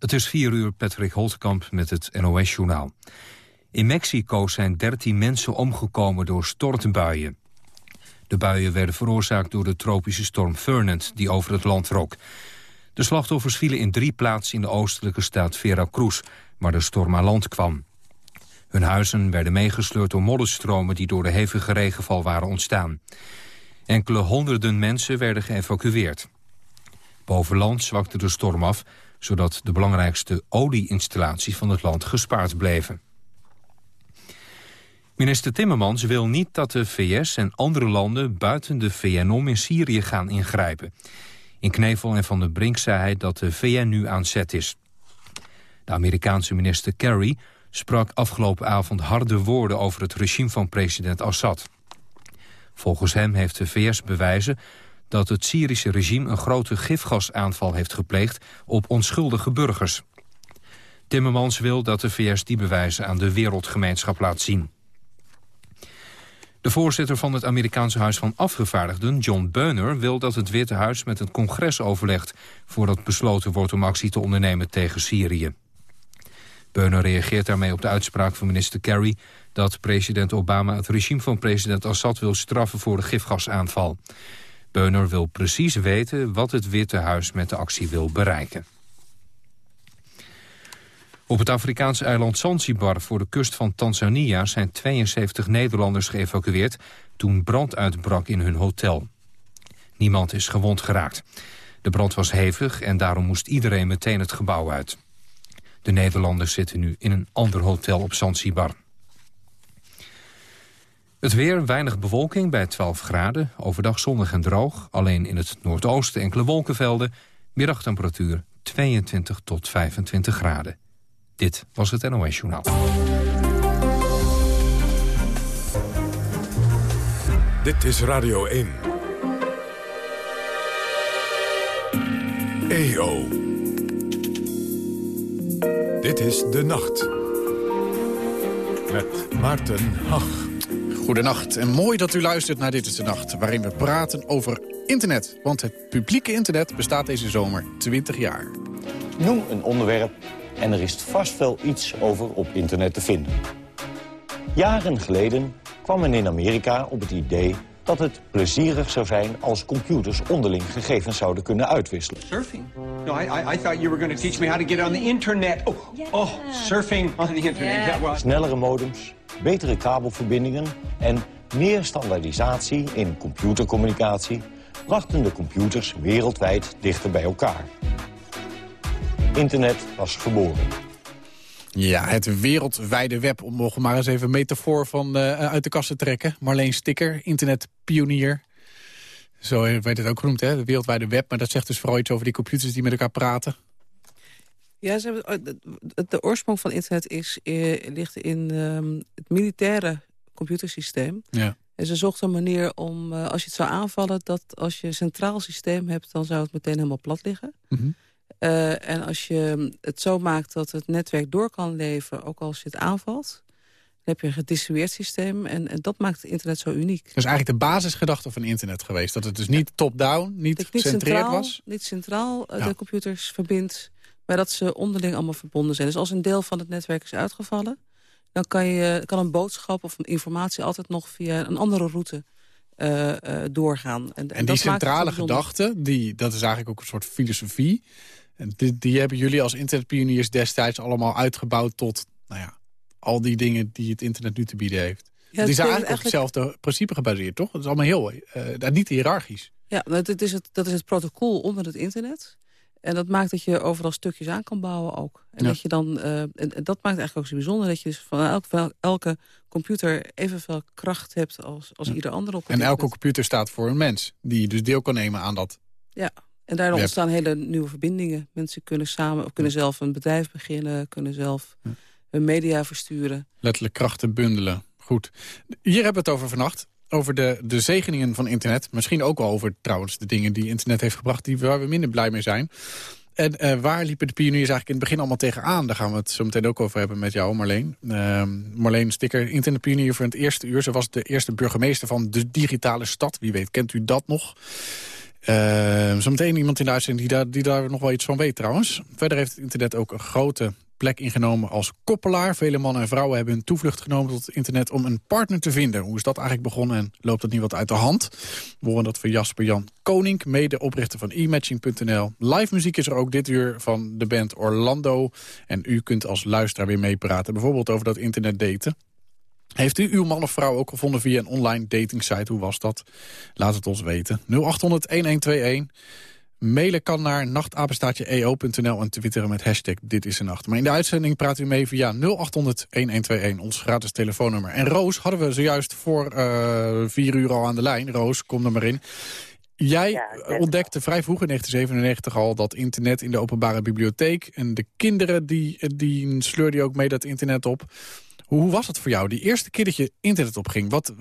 Het is 4 uur, Patrick Holtkamp met het NOS-journaal. In Mexico zijn 13 mensen omgekomen door stormbuien. De buien werden veroorzaakt door de tropische storm Fernand... die over het land trok. De slachtoffers vielen in drie plaatsen in de oostelijke staat Veracruz... waar de storm aan land kwam. Hun huizen werden meegesleurd door modderstromen... die door de hevige regenval waren ontstaan. Enkele honderden mensen werden geëvacueerd. Boven land zwakte de storm af zodat de belangrijkste olieinstallaties van het land gespaard bleven. Minister Timmermans wil niet dat de VS en andere landen buiten de VN om in Syrië gaan ingrijpen. In Knevel en Van der Brink zei hij dat de VN nu aan zet is. De Amerikaanse minister Kerry sprak afgelopen avond harde woorden over het regime van president Assad. Volgens hem heeft de VS bewijzen dat het Syrische regime een grote gifgasaanval heeft gepleegd op onschuldige burgers. Timmermans wil dat de VS die bewijzen aan de wereldgemeenschap laat zien. De voorzitter van het Amerikaanse Huis van Afgevaardigden, John Beuner, wil dat het Witte Huis met het congres overlegt... voordat besloten wordt om actie te ondernemen tegen Syrië. Beuner reageert daarmee op de uitspraak van minister Kerry... dat president Obama het regime van president Assad wil straffen voor de gifgasaanval. Beuner wil precies weten wat het Witte Huis met de actie wil bereiken. Op het Afrikaanse eiland Zanzibar voor de kust van Tanzania... zijn 72 Nederlanders geëvacueerd toen brand uitbrak in hun hotel. Niemand is gewond geraakt. De brand was hevig en daarom moest iedereen meteen het gebouw uit. De Nederlanders zitten nu in een ander hotel op Zanzibar. Het weer, weinig bewolking bij 12 graden. Overdag zonnig en droog. Alleen in het noordoosten enkele wolkenvelden. Middagtemperatuur 22 tot 25 graden. Dit was het NOS Journaal. Dit is Radio 1. EO. Dit is De Nacht. Met Maarten Hach. Goedenacht en mooi dat u luistert naar Dit is de Nacht... waarin we praten over internet. Want het publieke internet bestaat deze zomer 20 jaar. Noem een onderwerp en er is vast wel iets over op internet te vinden. Jaren geleden kwam men in Amerika op het idee dat het plezierig zou zijn als computers onderling gegevens zouden kunnen uitwisselen. Surfing? No, I, I, I thought you were going to teach me how to get on the internet. Oh, oh surfing on the internet. Yeah. well. Snellere modems, betere kabelverbindingen en meer standaardisatie in computercommunicatie brachten de computers wereldwijd dichter bij elkaar. Internet was geboren. Ja, het wereldwijde web, om nog maar eens even een metafoor van uh, uit de kast te trekken. Marleen Sticker, internetpionier. Zo werd het ook genoemd, hè? de wereldwijde web. Maar dat zegt dus vooral iets over die computers die met elkaar praten. Ja, ze hebben, de, de, oorsprong van internet is, eh, ligt in ehm, het militaire computersysteem. Ja. En ze zochten een manier om, uh, als je het zou aanvallen... dat als je een centraal systeem hebt, dan zou het meteen helemaal plat liggen. Mm uh, en als je het zo maakt dat het netwerk door kan leven... ook als je het aanvalt, dan heb je een gedistribueerd systeem. En, en dat maakt het internet zo uniek. Dat is eigenlijk de basisgedachte van internet geweest. Dat het dus niet top-down, niet gecentreerd was? Niet centraal uh, de computers verbindt maar dat ze onderling allemaal verbonden zijn. Dus als een deel van het netwerk is uitgevallen... dan kan, je, kan een boodschap of een informatie altijd nog via een andere route uh, uh, doorgaan. En, en die centrale gedachte, die, dat is eigenlijk ook een soort filosofie... En die, die hebben jullie als internetpioniers destijds allemaal uitgebouwd... tot nou ja, al die dingen die het internet nu te bieden heeft. Ja, die zijn eigenlijk, op hetzelfde principe gebaseerd, toch? Het is allemaal heel, uh, niet hiërarchisch. Ja, dat is, het, dat is het protocol onder het internet. En dat maakt dat je overal stukjes aan kan bouwen ook. En, dat, je dan, uh, en, dat maakt eigenlijk ook zo bijzonder... dat je dus van elke, elke computer evenveel kracht hebt als, als ieder andere. Op en elke computer staat voor een mens... die dus deel kan nemen aan dat... Ja, en daar ontstaan hele nieuwe verbindingen. Mensen kunnen samen, of kunnen zelf een bedrijf beginnen... kunnen zelf hun media versturen. Letterlijk krachten bundelen. Goed. Hier hebben we het over vannacht over de, de zegeningen van internet. Misschien ook wel over trouwens de dingen die internet heeft gebracht... Die, waar we minder blij mee zijn. En uh, waar liepen de pioniers eigenlijk in het begin allemaal tegenaan? Daar gaan we het zo meteen ook over hebben met jou, Marleen. Uh, Marleen Sticker, internetpionier voor het eerste uur. Ze was de eerste burgemeester van de digitale stad. Wie weet, kent u dat nog? Uh, zometeen iemand in de uitzending die daar, die daar nog wel iets van weet trouwens. Verder heeft het internet ook een grote plek ingenomen als koppelaar. Vele mannen en vrouwen hebben hun toevlucht genomen tot het internet om een partner te vinden. Hoe is dat eigenlijk begonnen en loopt dat niet wat uit de hand? We horen dat van Jasper Jan Koning, mede-oprichter van e-matching.nl. Live muziek is er ook dit uur van de band Orlando. En u kunt als luisteraar weer meepraten, bijvoorbeeld over dat internet daten. Heeft u uw man of vrouw ook gevonden via een online datingsite? Hoe was dat? Laat het ons weten. 0800-1121. Mailen kan naar nachtapenstaatje.eo.nl en twitteren met hashtag Dit is een Nacht. Maar in de uitzending praat u mee via 0800-1121, ons gratis telefoonnummer. En Roos hadden we zojuist voor uh, vier uur al aan de lijn. Roos, kom er maar in. Jij ontdekte vrij vroeg in 1997 al dat internet in de openbare bibliotheek... en de kinderen die, die sleurde ook mee dat internet op. Hoe was het voor jou, die eerste keer dat je internet opging? Wat,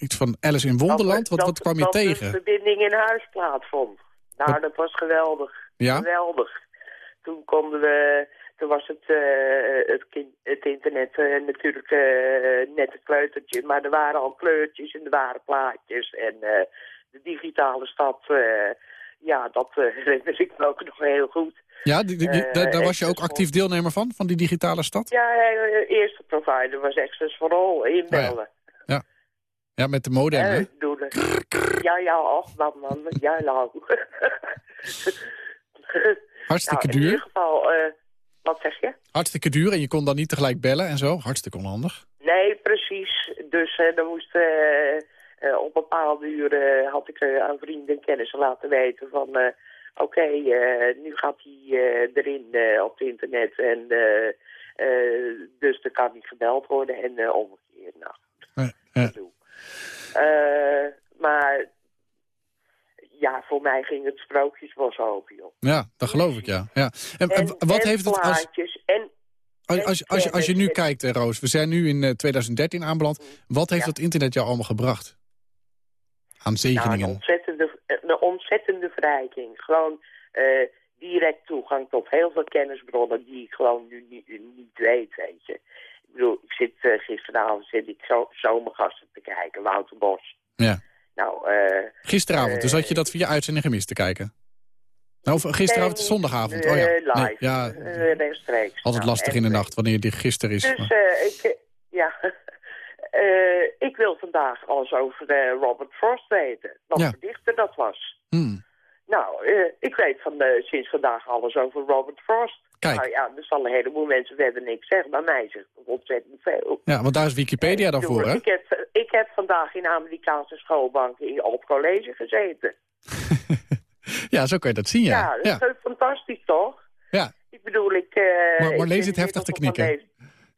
iets van Alice in Wonderland? Wat, wat kwam je dat tegen? Dat de verbinding in huis plaatsvond. Nou, dat was geweldig. Ja? Geweldig. Toen konden we... Toen was het, uh, het, kind, het, internet uh, natuurlijk uh, net een kleutertje. Maar er waren al kleurtjes en er waren plaatjes. En de digitale stad, ja, dat herinner ik me ook nog heel goed. Ja, die, die, daar was je ook actief deelnemer van, van die digitale stad? Ja, de eerste provider was Access for All, inbellen. Oh ja. Ja, met de modem, hè? Ja, ja, ach, man, man. Ja, nou. Hartstikke nou, duur. In ieder geval, uh, wat zeg je? Hartstikke duur en je kon dan niet tegelijk bellen en zo. Hartstikke onhandig. Nee, precies. Dus uh, dan moest... Uh, op bepaalde uren had ik aan vrienden en kennissen laten weten van... Oké, okay, nu gaat hij erin op het internet en... dus er kan niet gebeld worden en omgekeerd. Nou, ja. Uh, maar ja, voor mij ging het sprookjesbos open, joh. Ja, dat geloof ik, ja. ja. En, en, wat heeft het als... En, als, als, als, je, als je nu kijkt, Roos, we zijn nu in 2013 aanbeland. Wat heeft ja. het internet jou allemaal gebracht? Aan zegeningen? Nou, een, ontzettende, een ontzettende verrijking. Gewoon uh, direct toegang tot heel veel kennisbronnen die ik gewoon nu niet, niet weet, weet je. Ik bedoel, ik zit uh, gisteravond zit ik zo, zomergasten te kijken, Wouter Bos. Ja. Nou, uh, gisteravond, dus had je dat via uitzending gemist te kijken? Nou, gisteravond, nee, zondagavond. oh ja, live, nee, ja rechtstreeks. Altijd nou, lastig in de nacht, wanneer die gisteren is. Dus ik, ja, ik wil vandaag alles over Robert Frost weten. Wat Ja. voor dichter dat was. Hmm. Nou, ik weet van, sinds vandaag alles over Robert Frost. Kijk. Nou ja, er zal een heleboel mensen verder niks zeggen. Maar mij zegt het ontzettend veel. Ja, want daar is Wikipedia dan voor, hè? Ik heb, ik heb vandaag in Amerikaanse schoolbanken op college gezeten. ja, zo kan je dat zien, ja. Ja, dat is fantastisch, toch? Ja. Ik bedoel, ik... Maar maar lees het heftig te knikken. Ik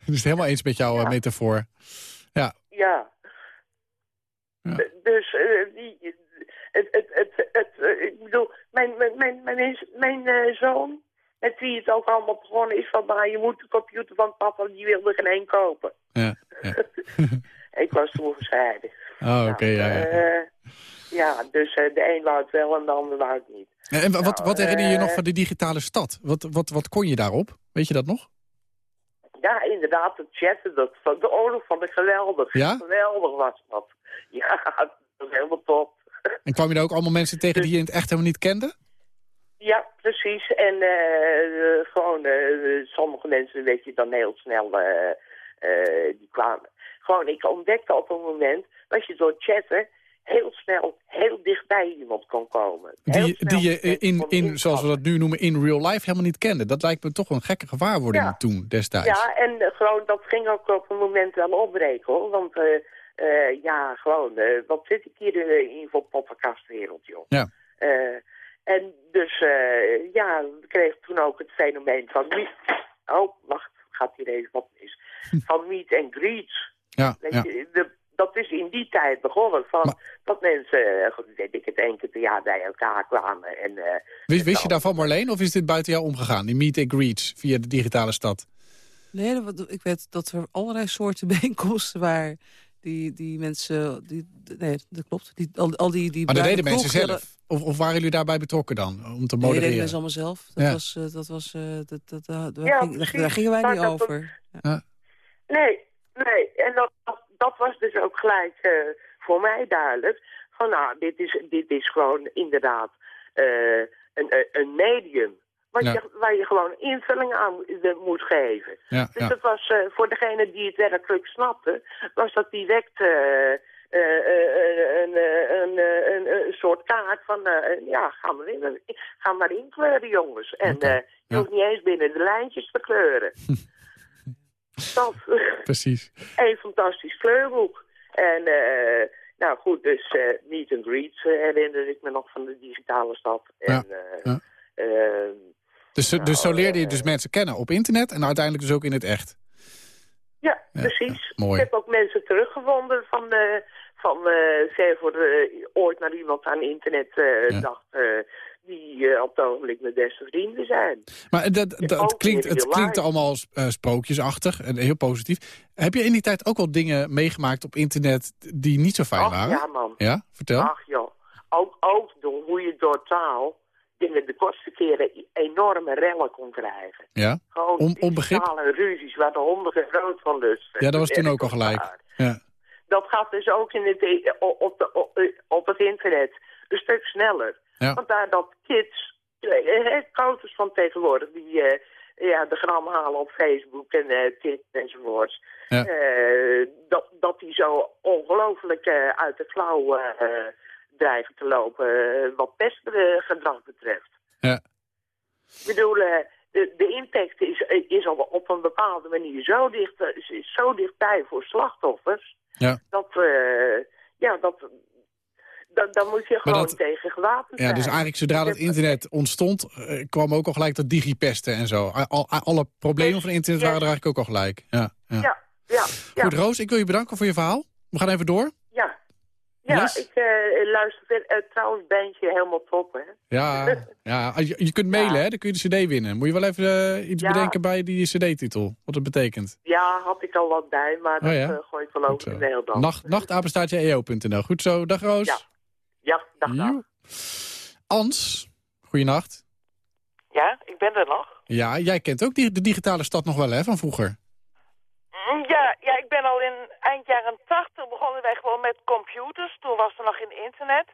ben het helemaal eens met jouw Ja. metafoor. Ja. Ja. Ja. Dus, die, het, het, het, het, uh, ik bedoel, mijn, mijn, mijn, mijn, mijn uh, zoon, met wie het ook allemaal begonnen is van, maar je moet de computer van papa, die wilde geen één kopen. Ja, ja. ik was toen gescheiden. Oh, oké, ja, ja. Uh, ja, dus uh, de een wou het wel en de ander wou het niet. En wat, Nou, wat herinner je je nog eh, van die digitale stad? Wat, wat, wat kon je daarop? Weet je dat nog? Ja, inderdaad, het chatten, dat, van de oorlog van de geweldig. Ja? Geweldig was dat. Ja, dat was helemaal top. En kwam je daar ook allemaal mensen tegen die je in het echt helemaal niet kende? Ja, precies. En uh, gewoon, uh, sommige mensen weet je dan heel snel, uh, die kwamen. Gewoon, ik ontdekte op een moment dat je door chatten heel snel, heel dichtbij iemand kon komen. Die, die je in, in, zoals we dat nu noemen, in real life helemaal niet kende. Dat lijkt me toch een gekke gewaarwording Ja. toen, destijds. Ja, en gewoon, dat ging ook op een moment wel opbreken, hoor. Want, uh, uh, ja, gewoon, uh, wat zit ik hier in de infopoppenkastwereld, joh. Ja. Uh, en dus, uh, ja, we kregen toen ook het fenomeen van... Meet... Oh, wacht, gaat hier even wat mis. Van meet and greets. Ja, Weet ja. je, de, dat is in die tijd begonnen. Van, Maar- Dat mensen, eh, goed, weet ik het, één keer per jaar bij elkaar kwamen. En, uh, Wist, wist je daarvan, Marleen, of is dit buiten jou omgegaan? Die meet and greets via de digitale stad? Nee, dat- ik weet dat er allerlei soorten bijeenkomsten waren. Die, die mensen, die, nee, dat klopt. Die, al, al die, die Maar dat deden mensen zelf? Of, of waren jullie daarbij betrokken dan, om te Nee, dat deden modereren? mensen allemaal zelf. Dat Ja. was, eh, dat was, eh, dat, dat, dat- daar, Ja, ging- daar- precies. daar gingen wij niet dat- dat- over. Ja. Nee, nee. En dat, dat, dat was dus ook gelijk uh, voor mij duidelijk. van nou, dit is, dit is gewoon inderdaad een, een medium. Wat je, waar je gewoon invulling aan moet geven. Ja, dus dat was voor degene die het werkelijk snapte, was dat direct een, een, een, een, soort kaart van, ja, ga maar, in, ga maar inkleuren jongens. En je hoeft niet eens binnen de lijntjes te kleuren. dat. Precies. Een fantastisch kleurboek. En nou goed, dus meet and greet herinner ik me nog van de digitale stad. En, ja. Dus, dus zo leerde je dus mensen kennen op internet en uiteindelijk dus ook in het echt. Ja, precies. mooi. Ik heb ook mensen teruggevonden van, uh, van uh, voor uh, ooit naar iemand aan internet ja. dacht... die op het ogenblik mijn beste vrienden zijn. Maar dat, dat, het klinkt, het klinkt allemaal sprookjesachtig en heel positief. Heb je in die tijd ook wel dingen meegemaakt op internet die niet zo fijn Ach, waren? ja man. Ja, vertel. Ach joh. Ook, ook door hoe je door taal dingen de kortste keren enorme rellen kon krijgen. Ja? Gewoon Om, onbegrip? ruzies waar de honden groot van lusten. Ja, dat was toen ook al gelijk. Ja. Dat gaat dus ook in het, op, de, op, het internet een stuk sneller. Ja. Want daar dat kids, coaches van tegenwoordig, die uh, ja, de gram halen op Facebook en uh, Twitter enzovoorts. Ja. Uh, dat, dat die zo ongelooflijk uit de klauw dreigen te lopen wat pestgedrag betreft. Ja. Ik bedoel, de, de impact is, is al op een bepaalde manier zo, dicht, is zo dichtbij voor slachtoffers... Ja. dat, uh, ja, dat, dat, dan moet je gewoon dat, tegen gewapend ja, zijn. Dus eigenlijk zodra het internet ontstond, uh, kwam ook al gelijk dat digipesten en zo. Al, alle problemen yes, van internet waren er eigenlijk ook al gelijk. Ja, ja. ja, ja, ja. Goed, Roos, ik wil je bedanken voor je verhaal. We gaan even door. Ja, ja Yes? ik uh, luister uh, trouwens bandje helemaal top, hè. Ja, ja je, je kunt mailen, hè? Dan kun je de cd winnen. Moet je wel even uh, iets Ja. bedenken bij die cd-titel, wat het betekent. Ja, had ik al wat bij, maar dat Oh ja? uh, gooi ik wel over de mail dan. Nacht, nachtapenstaartje.eo.nl. Goed zo, dag Roos. Ja. Ja, dag, dag. Ans, goeienacht. Ja, ik ben er nog. Ja, jij kent ook die, de digitale stad nog wel, hè, van vroeger? Ben al in eind jaren 80 begonnen wij gewoon met computers. Toen was er nog geen internet.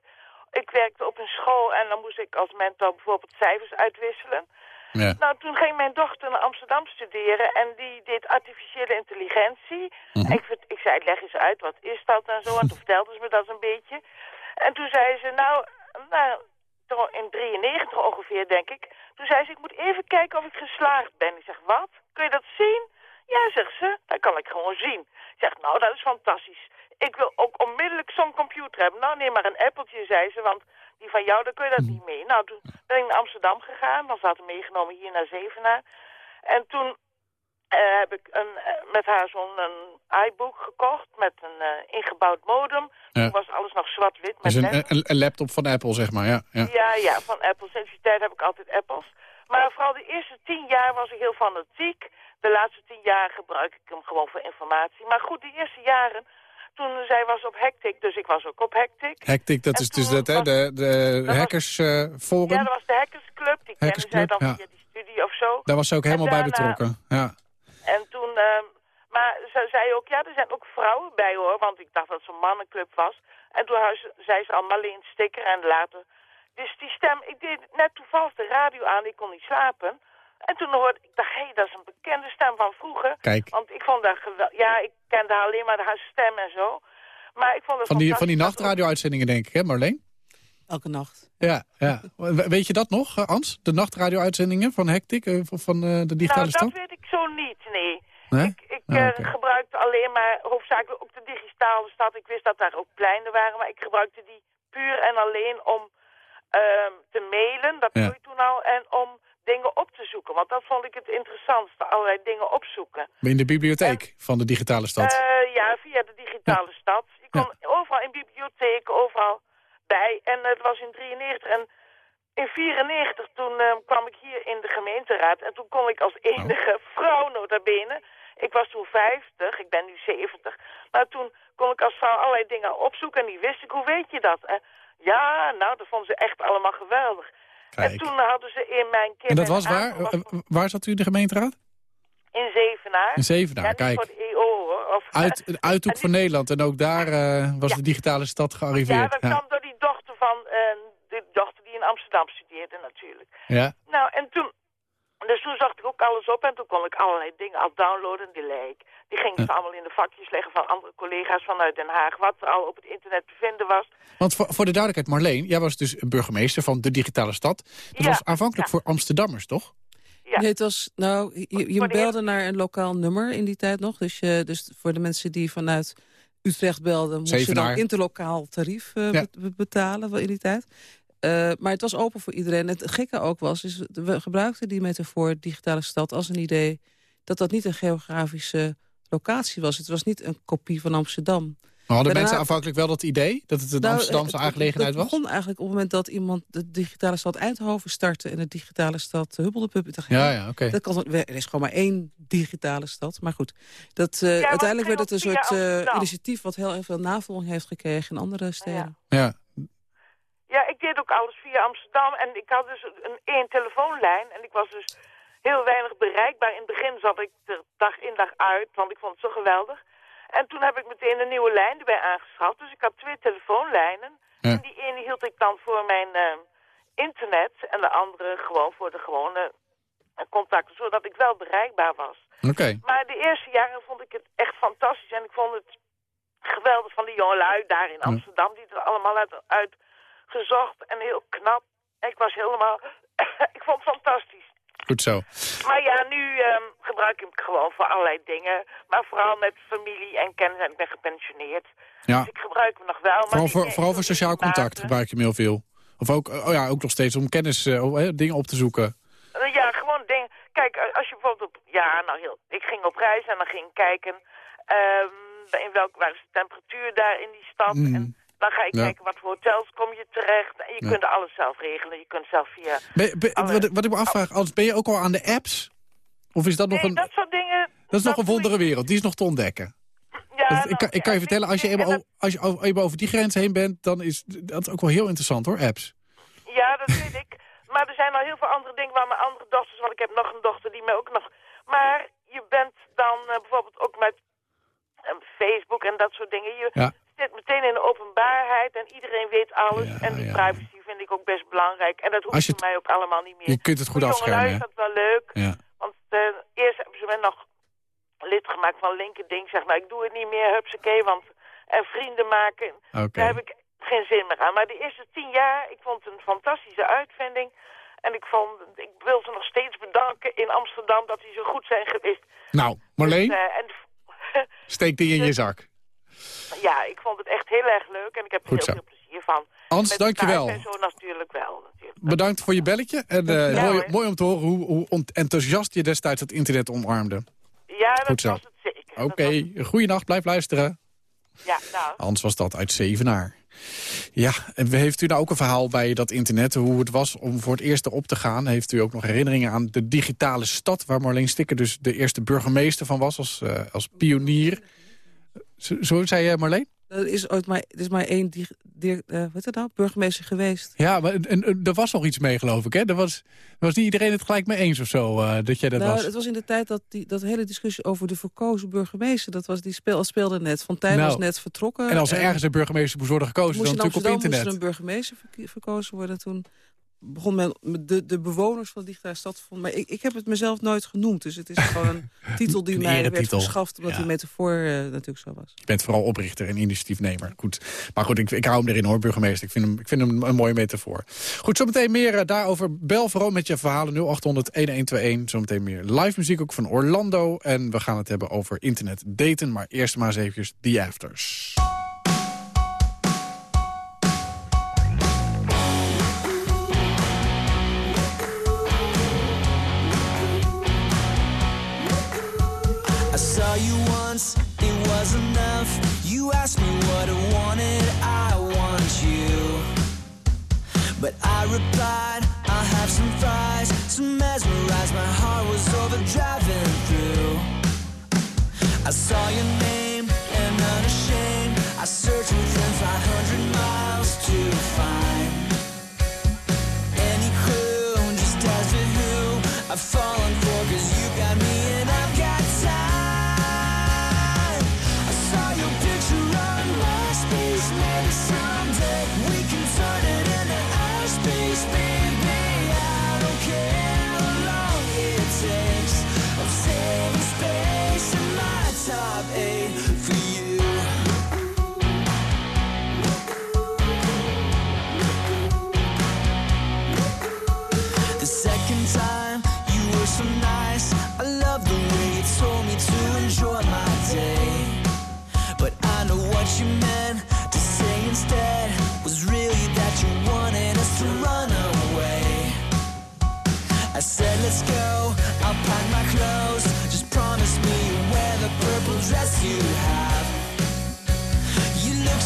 Ik werkte op een school en dan moest ik als mentor bijvoorbeeld cijfers uitwisselen. Ja. Nou, toen ging mijn dochter naar Amsterdam studeren en die deed artificiële intelligentie. Mhm. ik, zei, leg eens uit, wat is dat en zo. En toen vertelde ze me dat een beetje. En toen zei ze, nou, nou in 93 ongeveer, denk ik. Toen zei ze, ik moet even kijken of ik geslaagd ben. Ik zeg, wat? Kun je dat zien? Ja, zegt ze, dat kan ik gewoon zien. Ik zeg, nou, dat is fantastisch. Ik wil ook onmiddellijk zo'n computer hebben. Nou, neem maar een appeltje, zei ze, want die van jou, daar kun je dat niet mee. Nou, toen ben ik naar Amsterdam gegaan, dan zat hem meegenomen hier naar Zevenaar. En toen eh, heb ik een, eh, met haar zo'n iBook gekocht met een eh, ingebouwd modem. Ja. Toen was alles nog zwart-wit met Dus een, een laptop van Apple, zeg maar, ja. ja. Ja, ja, van Apple. Sinds die tijd heb ik altijd Apples. Maar vooral de eerste tien jaar was ik heel fanatiek. De laatste tien jaar gebruik ik hem gewoon voor informatie. Maar goed, die eerste jaren, toen zij was op Hectic, dus ik was ook op Hectic. Hectic, dat En is dus dat, hè, de, de hackersforum. Ja, dat was de Hackersclub. Die kende zij dan ja. via die studie of zo. Daar was ze ook helemaal bij betrokken. Ja. En toen, ehm, maar ze zei ook, ja, er zijn ook vrouwen bij hoor, want ik dacht dat het zo'n mannenclub was. En toen zei ze al Marleen Sticker en later. Dus die stem, ik deed net toevallig de radio aan, ik kon niet slapen. En toen hoorde ik, dacht, hé, hey, dat is een bekende stem van vroeger. Kijk, Want ik vond dat geweldig. Ja, ik kende haar alleen maar haar stem en zo. Maar ik vond het van die, van die nachtradio-uitzendingen denk ik, hè Marleen? Elke nacht. Ja, ja. We- Weet je dat nog, eh, Ans? De nachtradio-uitzendingen van Hectic, eh, of van eh, de digitale nou, dat stad? weet ik zo niet, nee. Nee? Ik, ik Ah, eh, gebruikte alleen maar hoofdzakelijk ook de digitale stad. Ik wist dat daar ook pleinen waren, maar ik gebruikte die puur en alleen om ehm, te mailen. Dat Ja. doe ik toen al. En om dingen op te zoeken. Want dat vond ik het interessantste. Allerlei dingen opzoeken. In de bibliotheek van de digitale stad. Eh, ja, via de digitale stad. Je kon overal in bibliotheken, overal bij. En het was in 93 en in 94 toen eh, kwam ik hier in de gemeenteraad. En toen kon ik als enige vrouw nota bene. Ik was toen 50, ik ben nu 70. Maar toen kon ik als vrouw allerlei dingen opzoeken en die wist ik. Hoe weet je dat? Eh, ja, nou, dat vonden ze echt allemaal geweldig. En Kijk. toen hadden ze in mijn kind... En dat was waar? Eh, eh, Waar zat u in de gemeenteraad? In Zevenaar. In Zevenaar, ja, kijk. voor de EO hoor, of uit, een uithoek van Nederland. En ook daar uh, was de digitale stad gearriveerd. Ja, dat kwam door die dochter van... Uh, de dochter die in Amsterdam studeerde natuurlijk. Ja. Nou, en toen... Dus toen zag ik ook alles op en toen kon ik allerlei dingen al downloaden. Die leek. Die gingen ze allemaal in de vakjes leggen van andere collega's vanuit Den Haag. Wat er al op het internet te vinden was. Want voor, voor de duidelijkheid, Marleen, jij was dus burgemeester van de digitale stad. Dat was aanvankelijk voor Amsterdammers, toch? Ja. Nee, het was, nou, je, je belde naar een lokaal nummer in die tijd nog. Dus, je, dus voor de mensen die vanuit Utrecht belden... moesten ze dan interlokaal tarief uh, betalen in die tijd. Uh, maar het was open voor iedereen. Het gekke ook was, is, we gebruikten die metafoor digitale stad als een idee... dat dat niet een geografische locatie was. Het was niet een kopie van Amsterdam. Maar hadden mensen aanvankelijk wel dat idee? Dat het een nou, Amsterdamse aangelegenheid was? Het begon eigenlijk op het moment dat iemand de digitale stad Eindhoven startte... en de digitale stad Hubbeldepup. Ja, ja, oké. Dat kan, er is gewoon maar één digitale stad. Maar goed, dat, uh, uiteindelijk werd het een soort uh, initiatief... wat heel veel navolging heeft gekregen in andere steden. Ja. ja. Ja, ik deed ook alles via Amsterdam. En ik had dus een één telefoonlijn. En ik was dus heel weinig bereikbaar. In het begin zat ik er dag in dag uit, want ik vond het zo geweldig. En toen heb ik meteen een nieuwe lijn erbij aangeschaft. Dus ik had twee telefoonlijnen. En die ene hield ik dan voor mijn uh, internet en de andere gewoon voor de gewone uh, contacten. Zodat ik wel bereikbaar was. Oké. Maar de eerste jaren vond ik het echt fantastisch. En ik vond het geweldig van die jongelui daar in Amsterdam. Die het allemaal uit, uitgezocht en heel knap. ik was helemaal... ik vond het fantastisch. Goed zo. Maar ja, nu um, gebruik ik hem gewoon voor allerlei dingen. Maar vooral met familie en kennis. En ik ben gepensioneerd. Ja. Dus ik gebruik hem nog wel. Vooral, voor, vooral voor sociaal contact gebruik je hem heel veel. Of ook, oh ja, ook nog steeds om kennis, uh, dingen op te zoeken. Uh, ja, gewoon dingen. Kijk, als je bijvoorbeeld op... Ja, nou heel... Ik ging op reis en dan ging ik kijken... Um, in welke, waar is de temperatuur daar in die stad... Mm. En, dan ga je kijken wat voor hotels kom je terecht. En je kunt alles zelf regelen. Je kunt zelf via... wat, wat, ik me afvraag, als, ben je ook al aan de apps? Of is dat nog een... dat soort dingen... Dat is nog een wondere wereld. Die is nog te ontdekken. Ja, ik, kan, ik kan je vertellen, als je, eenmaal, als je eenmaal over die grens heen bent... dan is dat ook wel heel interessant hoor, apps. Ja, dat weet ik. Maar er zijn al heel veel andere dingen waar mijn andere dochters... want ik heb nog een dochter die mij ook nog... Maar je bent dan uh, bijvoorbeeld ook met uh, Facebook en dat soort dingen. Je, ja zit meteen in de openbaarheid en iedereen weet alles. en die privacy vind ik ook best belangrijk. En dat hoeft voor mij ook allemaal niet meer. Je kunt het goed afschermen. is dat wel leuk. Want uh, eerst hebben ze me nog lid gemaakt van LinkedIn. Zeg, nou, ik doe het niet meer, hupsakee, want... En vrienden maken, daar heb ik geen zin meer aan. Maar de eerste tien jaar, ik vond het een fantastische uitvinding. En ik, vond, ik wil ze nog steeds bedanken in Amsterdam dat die zo goed zijn geweest. Nou, Marleen, dus, uh, en, steek die in je zak. Ja, ik vond het echt heel erg leuk en ik heb er heel veel plezier van. Hans, Met dankjewel. En zo natuurlijk wel. Natuurlijk. Bedankt voor je belletje. En uh, mooi, mooi, om te horen hoe, hoe enthousiast je destijds het internet omarmde. Ja, dat Goed zo. was het zeker. Oké, okay. goeienacht, blijf luisteren. Ja, nou. Hans was dat uit Zevenaar. Ja, en heeft u nou ook een verhaal bij dat internet, hoe het was om voor het eerst erop te gaan? Heeft u ook nog herinneringen aan de digitale stad, waar Marleen Stikker dus de eerste burgemeester van was als, uh, als pionier? Zo, zei je Marleen? Er is ooit maar, er is maar één die, die, uh, wat het nou, burgemeester geweest. Ja, maar en, er was nog iets mee, geloof ik. Hè? Er was, was niet iedereen het gelijk mee eens of zo, uh, dat jij dat nou, was? Het was in de tijd dat die dat hele discussie over de verkozen burgemeester... dat was, die speel, speelde net. Van Tijn nou, was net vertrokken. En als er ergens een burgemeester moest worden gekozen... dan natuurlijk op internet. moest er een burgemeester verkozen worden toen begon men de, de bewoners van de digitale stad vond. Maar ik, ik heb het mezelf nooit genoemd. Dus het is gewoon een titel die mij werd verschaft... omdat ja. die metafoor uh, natuurlijk zo was. Je bent vooral oprichter en initiatiefnemer. Goed. Maar goed, ik, ik hou hem erin hoor, burgemeester. Ik vind hem, ik vind hem een mooie metafoor. Goed, zometeen meer uh, daarover. Bel vooral met je verhalen 0800-1121. Zometeen meer live muziek ook van Orlando. En we gaan het hebben over internet daten. Maar eerst maar eens eventjes The Afters. But I replied, I'll have some fries, some mesmerized. My heart was overdriving through. I saw your name and unashamed, I searched within 500 miles to find any clue, just as to who I've fallen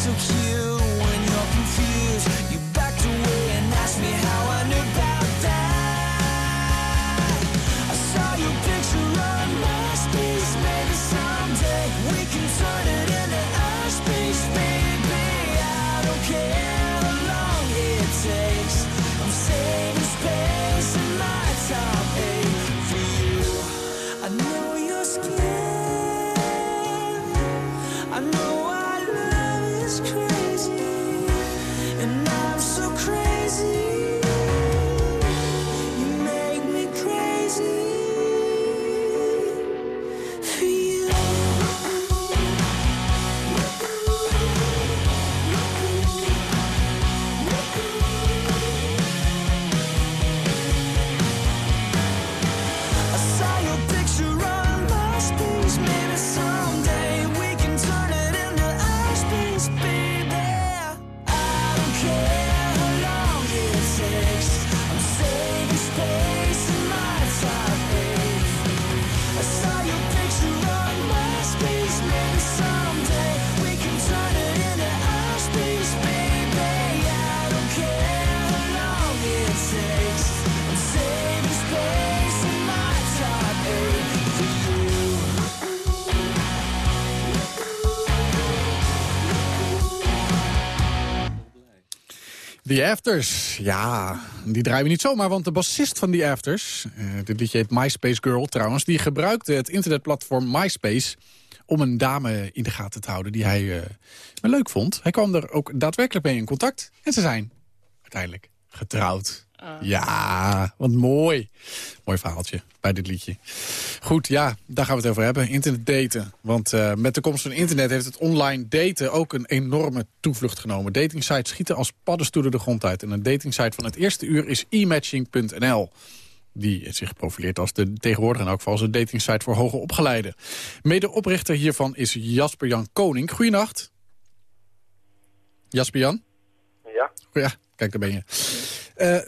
You Afters, ja, die draaien we niet zomaar, want de bassist van The Afters... eh, dit liedje heet MySpace Girl trouwens... die gebruikte het internetplatform MySpace om een dame in de gaten te houden... die hij eh, leuk vond. Hij kwam er ook daadwerkelijk mee in contact. En ze zijn uiteindelijk getrouwd. Ja, wat mooi. Mooi verhaaltje bij dit liedje. Goed, ja, daar gaan we het over hebben. Internet daten. Want eh, met de komst van internet heeft het online daten ook een enorme toevlucht genomen. Datingsites schieten als paddenstoelen de grond uit. En een datingsite van het eerste uur is e-matching.nl. Die zich profileert als de tegenwoordig in elk geval als een datingsite voor hoger opgeleiden. Medeoprichter hiervan is Jasper Jan Koning. Goeienacht. Jasper Jan? Ja. Ja, kijk, daar ben je. Eh,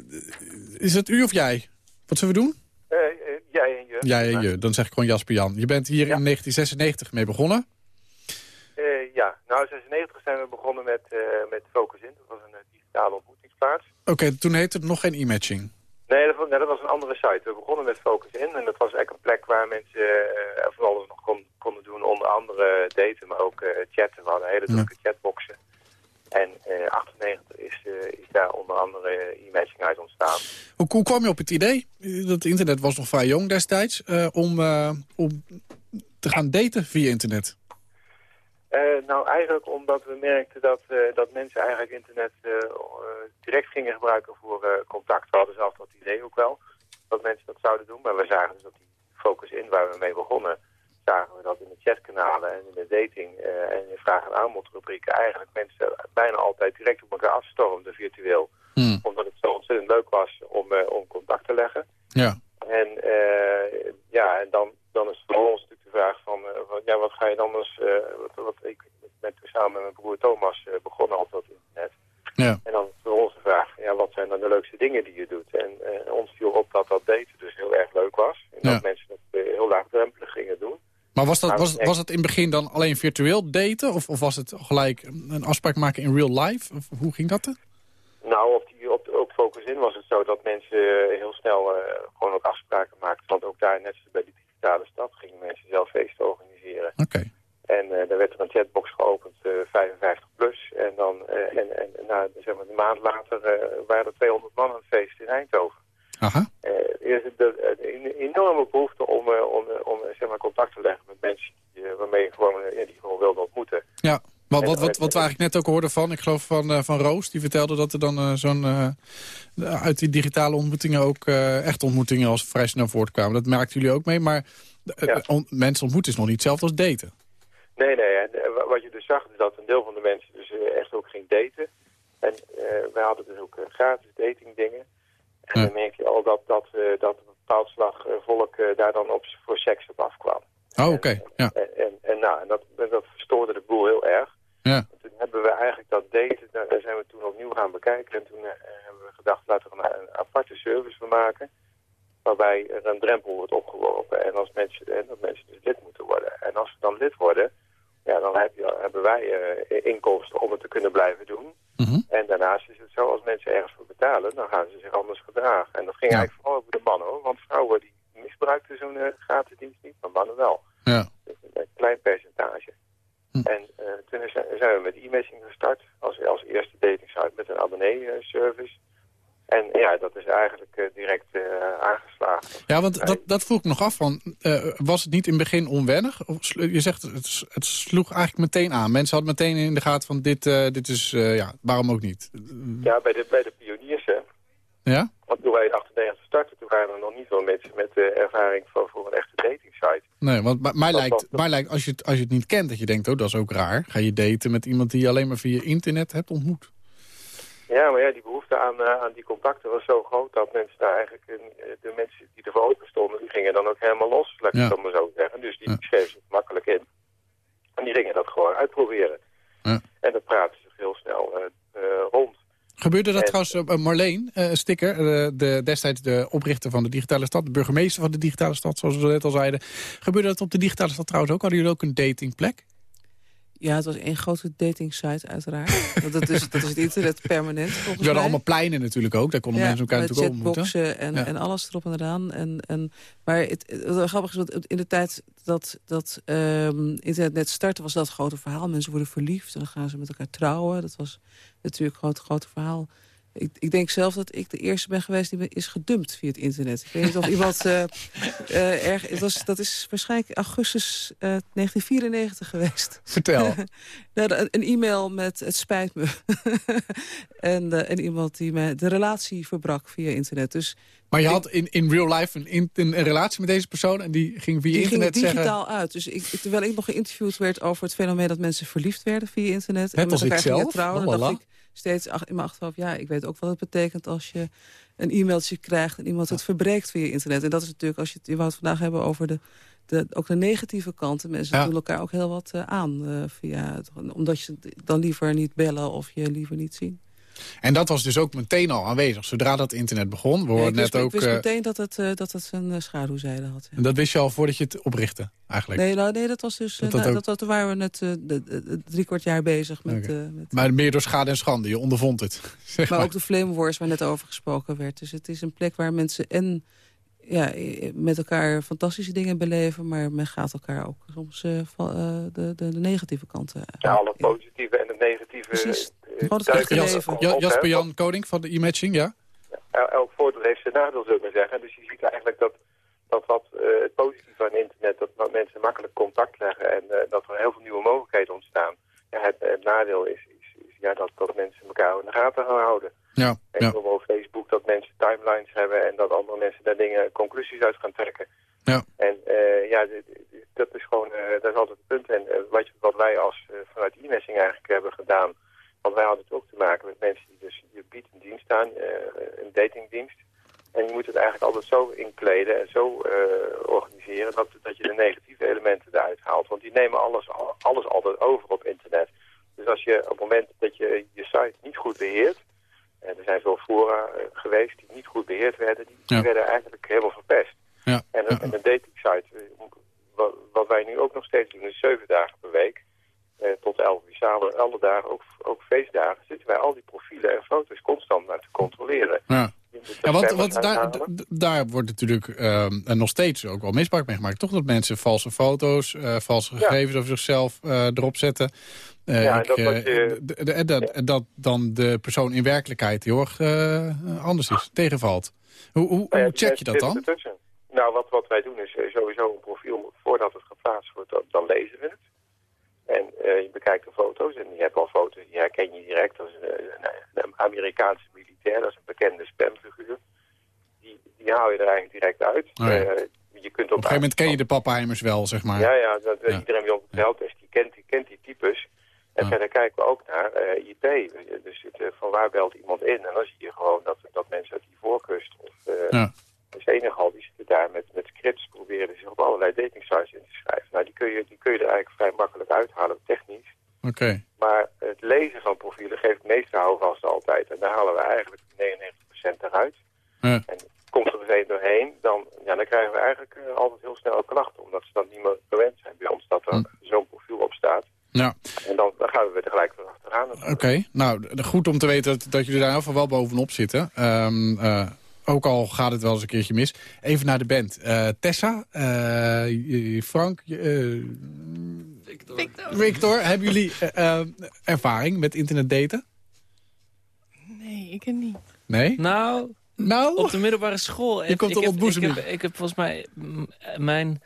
is het u of jij? Wat zullen we doen? Eh, eh, jij en je. Jij en je. Dan zeg ik gewoon Jasper Jan. Je bent hier in 1996 mee begonnen. Ja, nou 96 zijn we begonnen met, met Focus In. Dat was een digitale ontmoetingsplaats. Oké, toen heette het nog geen e-matching. Nee dat, was, nee, dat was een andere site. We begonnen met Focus In en dat was eigenlijk een plek waar mensen van alles nog kon, konden doen. Onder andere daten, maar ook chatten. We hadden hele drukke chatboxen. En eh 98 is, eh, is daar onder andere e-matching uit ontstaan. Hoe, hoe kwam je op het idee? Eh, Dat internet was nog vrij jong destijds. eh, om, eh, om te gaan daten via internet. Eh, nou, eigenlijk omdat we merkten dat, eh, dat mensen eigenlijk internet eh, eh, direct gingen gebruiken voor eh, contact. We hadden zelf dat idee ook wel, dat mensen dat zouden doen. Maar we zagen dus dat die focus in waar we mee begonnen, zagen we dat in de chatkanalen en in de dating eh, en in vraag- en aanbodrubrieken eigenlijk mensen bijna altijd direct op elkaar afstormden virtueel. Omdat het zo ontzettend leuk was om, eh, om contact te leggen. Ja. En eh, ja, en dan, dan is voor ons natuurlijk de vraag van, van, ja, wat ga je dan eh, wat, wat, ik ben toen samen met mijn broer Thomas begonnen op dat internet. Ja. En dan voor ons de vraag, ja, wat zijn dan de leukste dingen die je doet? En ons viel op dat dat daten dus heel erg leuk was. En Ja. dat mensen eh, heel laagdrempelig gingen doen. Maar was, dat, Maar was, was het in het begin dan alleen virtueel daten? Of, of was het gelijk een afspraak maken in real life? Of hoe ging dat? er? Nou, op, die, op, op Focus In was het zo dat mensen eh, heel snel eh, gewoon ook afspraken maakten. Want ook daar, net zoals bij de digitale stad, gingen mensen zelf feesten organiseren. Oké. En eh dan werd er een chatbox geopend, eh 55 plus. En dan, en, en na, zeg maar, een maand later waren er 200 man aan het feest in Eindhoven. Aha. Eh, er is een enorme behoefte om, eh, om, eh, om zeg maar, contact te leggen met mensen die, waarmee je gewoon, ja, die gewoon wilde ontmoeten. Ja, wat, wat, wat, wat we eigenlijk net ook hoorden van, ik geloof van, van Roos, die vertelde dat er dan zo'n, uit die digitale ontmoetingen ook echte ontmoetingen als vrij snel voortkwamen. Dat merkten jullie ook mee, maar mensen ontmoeten is nog niet hetzelfde als daten. Nee, nee. En, wa- wat je dus zag, is dat een deel van de mensen dus echt ook ging daten. En eh wij hadden dus ook gratis dating dingen. En dan merk je al dat, dat, eh, dat een bepaald slag eh, volk eh, daar dan op, voor seks op afkwam. Oh, oké. Ja. En, en, en, nou, en dat, dat verstoorde de boel heel erg. Ja. Toen hebben we eigenlijk dat daten, daar zijn we toen opnieuw gaan bekijken. En toen hebben we gedacht, laten we er een, een aparte service van maken. Waarbij er een drempel wordt opgeworpen. En, als mensen, en dat mensen dus lid moeten worden. En als ze dan lid worden, ja, dan heb je, hebben wij eh, inkomsten om het te kunnen blijven doen. Mhm. En daarnaast is het zo, als mensen ergens voor betalen, dan gaan ze zich anders gedragen. En dat ging Ja. eigenlijk vooral over de mannen hoor. Want vrouwen die misbruikten zo'n eh, gratis dienst niet, maar mannen wel. Ja. Dus een klein percentage. Hm. En eh, toen zijn zijn we met e-messing gestart als, als eerste datingsite met een abonnee-service. En ja, dat is eigenlijk eh, direct eh, aangeslagen. Ja, want dat, dat vroeg ik nog af. Van, eh, was het niet in het begin onwennig? Of je zegt, het, het sloeg eigenlijk meteen aan. Mensen hadden meteen in de gaten van dit, dit is, ja, waarom ook niet? Ja, bij de, bij de pioniers, hè. Ja? Want toen wij in 98 startten, toen waren er nog niet veel mensen met ervaring voor, voor een echte datingsite. Nee, want mij Dat lijkt, was- mij lijkt als, je het, als je het niet kent, dat je denkt, oh, dat is ook raar. Ga je daten met iemand die je alleen maar via internet hebt ontmoet? Ja, maar ja, die behoefte aan, eh, aan die contacten was zo groot dat mensen daar eigenlijk, eh, de mensen die ervoor open stonden, die gingen dan ook helemaal los, laat ik Ja. het dan maar zo zeggen. Dus die Ja. schreven zich makkelijk in. En die gingen dat gewoon uitproberen. Ja. En dat praatte zich heel snel eh, rond. Gebeurde dat En- trouwens, Marleen Sticker, eh, de, destijds de oprichter van de digitale stad, de burgemeester van de digitale stad, zoals we net al zeiden. Gebeurde dat op de digitale stad trouwens ook? Hadden jullie ook een datingplek? Ja, het was één grote datingsite uiteraard. Want dat, is, dat is het internet permanent volgens We hadden allemaal pleinen natuurlijk ook. Daar konden mensen elkaar natuurlijk ook ontmoeten. en, Ja. en alles erop en eraan. En, en, maar het, grappig is, want in de tijd dat, dat ehm, internet net startte... was dat grote verhaal. Mensen worden verliefd en dan gaan ze met elkaar trouwen. Dat was natuurlijk het grote, grote verhaal. Ik, ik denk zelf dat ik de eerste ben geweest die is gedumpt via het internet. Ik weet niet of iemand eh, eh, erg... Het was, dat is waarschijnlijk augustus eh, 1994 geweest. Vertel. Nou, een e-mail met het spijt me. en, eh, en iemand die me de relatie verbrak via internet. Dus Maar je had in, in real life een, in- een, relatie met deze persoon... en die ging via die internet ging digitaal zeggen... uit. Dus ik, terwijl ik nog geïnterviewd werd over het fenomeen... dat mensen verliefd werden via internet. Net en met als ik zelf? trouwen. Dacht ik steeds ach- in mijn achterhoofd... ja, ik weet ook wat het betekent als je een e-mailtje krijgt... en iemand het verbreekt via internet. En dat is natuurlijk, als je het, je wou het vandaag hebben over de... De, ook de negatieve kanten. Mensen Ja. doen elkaar ook heel wat eh, aan. eh, via, omdat je dan liever niet bellen of je liever niet zien. En dat was dus ook meteen al aanwezig, zodra dat internet begon. We Nee, hoorden ik wist, net ik ook... wist eh, meteen dat het, eh, dat het een eh, schaduwzijde had. ja. en dat wist je al voordat je het oprichtte, eigenlijk. Nee, nou, nee, dat was dus. Dat Dat, dat ook- dat, dat, toen waren we net eh, de drie kwart jaar bezig met. Eh, met Maar meer door schade en schande, je ondervond het. Zeg maar maar. ook de Flame Wars waar net over gesproken werd. Dus het is een plek waar mensen en ja, met elkaar fantastische dingen beleven, maar men gaat elkaar ook soms de, de, de negatieve kanten. Ja, alle positieve en de negatieve Precies. Gewoon het echte leven. Jasper Jan Koning van de e-matching, ja? El- elk voordeel heeft zijn nadeel, zou ik maar zeggen. Dus je ziet eigenlijk dat, dat wat eh, het positieve aan internet, dat, dat mensen makkelijk contact leggen en eh, dat er heel veel nieuwe mogelijkheden ontstaan. Ja, het, het nadeel is, is, is ja, dat, dat mensen elkaar in de gaten gaan houden. Ja, En bijvoorbeeld Facebook dat mensen timelines hebben en dat andere mensen daar dingen, conclusies uit gaan trekken. Ja. En eh, ja, dat is gewoon, eh, dat is altijd het punt. En wat, wat wij als vanuit e-messing eigenlijk hebben gedaan, want wij hadden het ook te maken met mensen die dus, je biedt een dienst aan, eh, een datingdienst. En je moet het eigenlijk altijd zo inkleden en zo eh, organiseren dat, dat je de negatieve elementen eruit haalt. Want die nemen alles, alles altijd over op internet. Dus als je op het moment dat je je site niet goed beheert, en er zijn veel fora eh, geweest die niet goed beheerd werden, die, Ja. werden eigenlijk helemaal verpest. Ja, En, een- en een dating site, wat, wat wij nu ook nog steeds doen, is zeven dagen per week. Eh, tot elf uur s'avonds, alle dagen, ook, ook feestdagen, zitten wij al die profielen en foto's constant naar te controleren. Ja. Ja, want, want daar, daar wordt natuurlijk en nog steeds ook wel misbruik mee gemaakt. Toch dat mensen valse foto's, eh, valse Ja. gegevens over zichzelf erop zetten. Ja, ik, dat je- dat, dat dan de persoon in werkelijkheid heel erg anders is, tegenvalt. Hoe, hoe, Nou ja, hoe die check je dat dan? Nou, wat, wat wij doen is sowieso een profiel, voordat het geplaatst wordt, dan, dan lezen we het. En eh, je bekijkt de foto's en je hebt al foto's, die herken je direct. Dat is een, een, een Amerikaanse militair, dat is een bekende spamfiguur. Die, die haal je er eigenlijk direct uit. Oh ja. Eh, je kunt Op een gegeven moment ken je de pappenheimers wel, zeg maar. Ja, ja, dat, eh, Ja. iedereen die op het veld is, die kent die, kent die types. En Ja. verder kijken we ook naar eh, IP. Dus het, eh, van waar belt iemand in? En dan zie je gewoon dat, dat mensen uit die voorkust meesten daar met, met scripts proberen zich op allerlei datingsites in te schrijven. Nou, die kun je, die kun je er eigenlijk vrij makkelijk uithalen, technisch. Oké. Maar het lezen van profielen geeft het meeste houvast altijd. En daar halen we eigenlijk 99% eruit. Ja. En komt er dus één doorheen, dan, ja, dan krijgen we eigenlijk eh, altijd heel snel klachten. Omdat ze dan niet meer gewend zijn bij ons dat er zo'n profiel op staat. Ja. En dan, dan gaan we weer tegelijk weer Oké, nou, goed om te weten dat, dat jullie daar in ieder geval wel bovenop zitten. Ehm, eh, ook al gaat het wel eens een keertje mis. Even naar de band. Eh, Tessa, eh, Frank, eh, Victor. Victor, hebben jullie ervaring met internet daten? Nee, ik het niet. Nee? Nou, nou? op de middelbare school. Je komt ik heb, ontboezeming. ik, heb, ik heb volgens mij mm, mijn,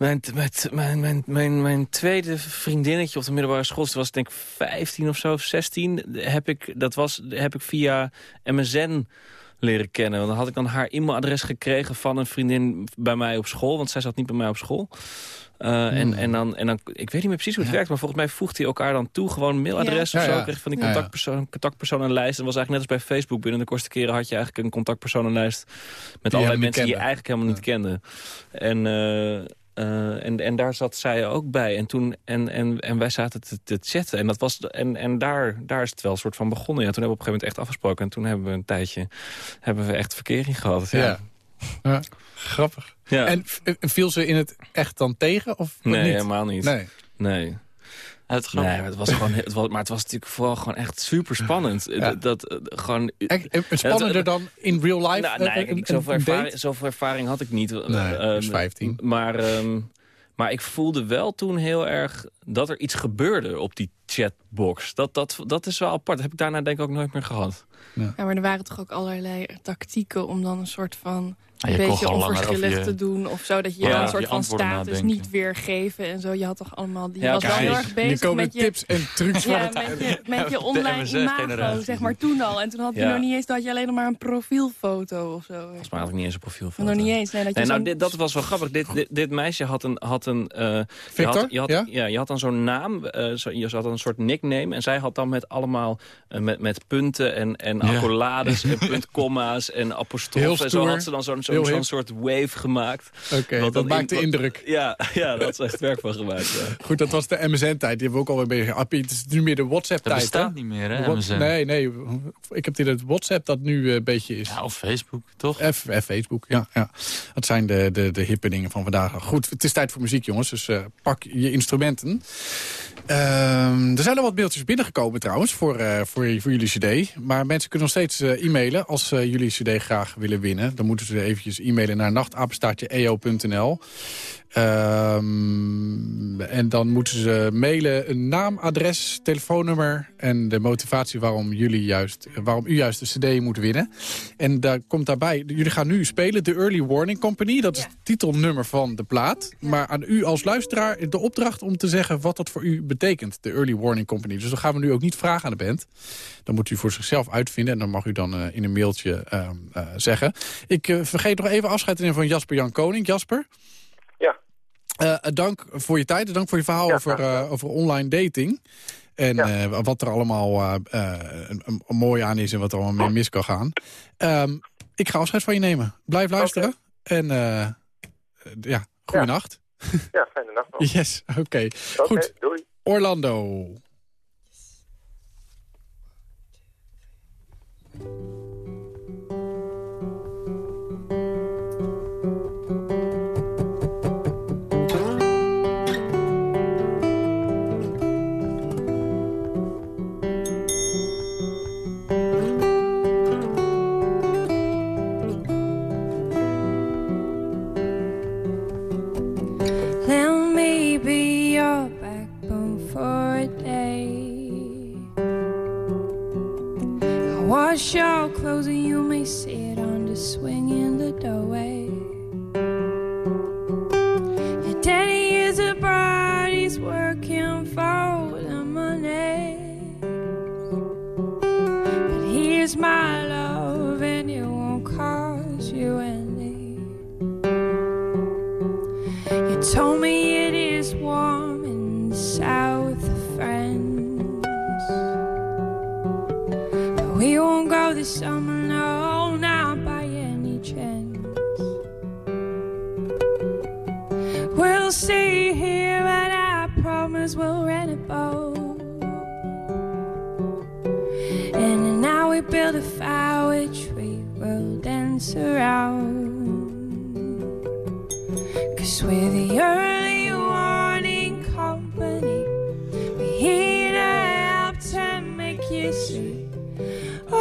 mijn, mijn, mijn, mijn, mijn, mijn tweede vriendinnetje op de middelbare school... dat was denk ik 15 of zo, of 16... heb ik, dat was, heb ik via MSN leren kennen. Want dan had ik dan haar e-mailadres gekregen van een vriendin bij mij op school. Want zij zat niet bij mij op school. Uh, en, Hmm. en, dan, en dan, ik weet niet meer precies hoe het werkt, maar volgens mij voegt hij elkaar dan toe. Gewoon een mailadres Ja. of zo. Ja, ja. Kreeg van die ja. contactpersoon, contactpersonenlijst. En dat was eigenlijk net als bij Facebook. Binnen de kortste keren had je eigenlijk een contactpersonenlijst. Met allerlei mensen die je eigenlijk helemaal niet kende. En, eh, eh, en, en daar zat zij ook bij. En, toen, en, en, en wij zaten te, te chatten. En, dat was, en, en daar, daar is het wel een soort van begonnen. Ja, toen hebben we op een gegeven moment echt afgesproken. En toen hebben we een tijdje hebben we echt verkering gehad. Ja. Ja. Ja, grappig. Ja. En viel ze in het echt dan tegen? Of Nee, niet? helemaal niet. Nee. Nee. Het nee, maar het was gewoon, het was, maar het was natuurlijk vooral gewoon echt super spannend. Ja. Dat, dat, eh, gewoon, Echt, eh, spannender dan in real life? Nou, eh, nee, een- zoveel, een ervaring, date? zoveel ervaring had ik niet. Nee, Eh, dus ehm, 15. Maar, ehm, maar ik voelde wel toen heel erg dat er iets gebeurde op die chatbox. Dat, dat, dat is wel apart. Dat heb ik daarna denk ik ook nooit meer gehad. Ja, maar er waren toch ook allerlei tactieken om dan een soort van... Een je beetje onverschillig je- te doen of zo. Dat je Ja, dan een je soort van status nadenken. niet weergeven en zo. Je had toch allemaal... Je Ja, was wel heel erg bezig komen met je... tips en trucs van Ja, het... met je, met je online imago, zeg maar, toen al. En toen had je Ja. nog niet eens, dat had je alleen nog maar een profielfoto of zo. Volgens mij had ik niet eens een profiel Nog niet eens, nee. Dat je Nee, nou, dit, dat was wel grappig. Dit, dit, dit meisje had een... Had een eh, je Victor? had, je had, Ja? ja? je had dan zo'n naam. eh, zo, je had een soort nickname. En zij had dan met allemaal... eh, met, met punten en, en Ja. accolades en puntkomma's en apostrofen. En zo had ze dan zo'n soort wave gemaakt. Oké, dat dan maakte in- indruk. Ja, ja, dat is echt werk van gemaakt. Ja. Goed, dat was de MSN-tijd. Die hebben we ook alweer bezig. Appie, Het is nu meer de Dat WhatsApp-tijd. bestaat hè? niet meer, hè, MSN. Nee, nee. Ik heb dit het WhatsApp dat nu eh, een beetje is. Ja, of Facebook, toch? F, F Facebook, ja, ja. Dat zijn de, de, de hippe dingen van vandaag. Goed, het is tijd voor muziek, jongens. Dus eh, pak je instrumenten. Ehm, er zijn al wat mailtjes binnengekomen trouwens voor, eh, voor, voor jullie cd. Maar mensen kunnen nog steeds eh, e-mailen als eh, jullie cd graag willen winnen. Dan moeten ze eventjes e-mailen naar nachtapenstaartje.eo.nl. Ehm, en dan moeten ze mailen een naam, adres, telefoonnummer... en de motivatie waarom, jullie juist, waarom u juist de cd moet winnen. En daar komt daarbij, jullie gaan nu spelen de Early Warning Company. Dat is het titelnummer van de plaat. Maar aan u als luisteraar de opdracht om te zeggen wat dat voor u betekent. De Early Warning Company. Dus dat gaan we nu ook niet vragen aan de band. Dan moet u voor zichzelf uitvinden. En dan mag u dan eh, in een mailtje ehm, eh, zeggen. Ik eh, vergeet nog even afscheid te nemen van Jasper Jan Koning. Jasper? Ja. Eh, dank voor je tijd en dank voor je verhaal Ja, over, eh, over online dating. En Ja. eh, wat er allemaal eh, eh, mooi aan is en wat er allemaal mee mis kan gaan. Ehm, ik ga afscheid van je nemen. Blijf luisteren. En eh, eh, ja, goeienacht. Ja, fijne nacht nog. Yes, oké. Oké, Goed, doei. Orlando. Wash your clothes and you may sit on the swing in the doorway. Your daddy is a bride, he's working for to make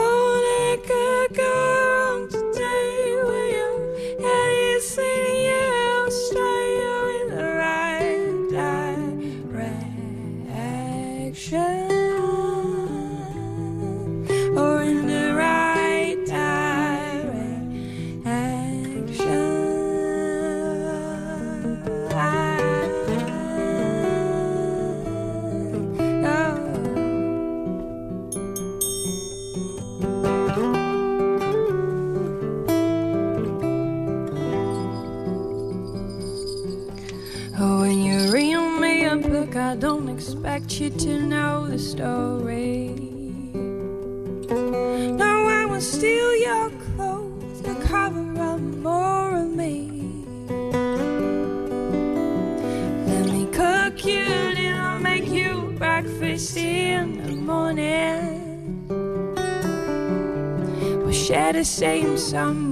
some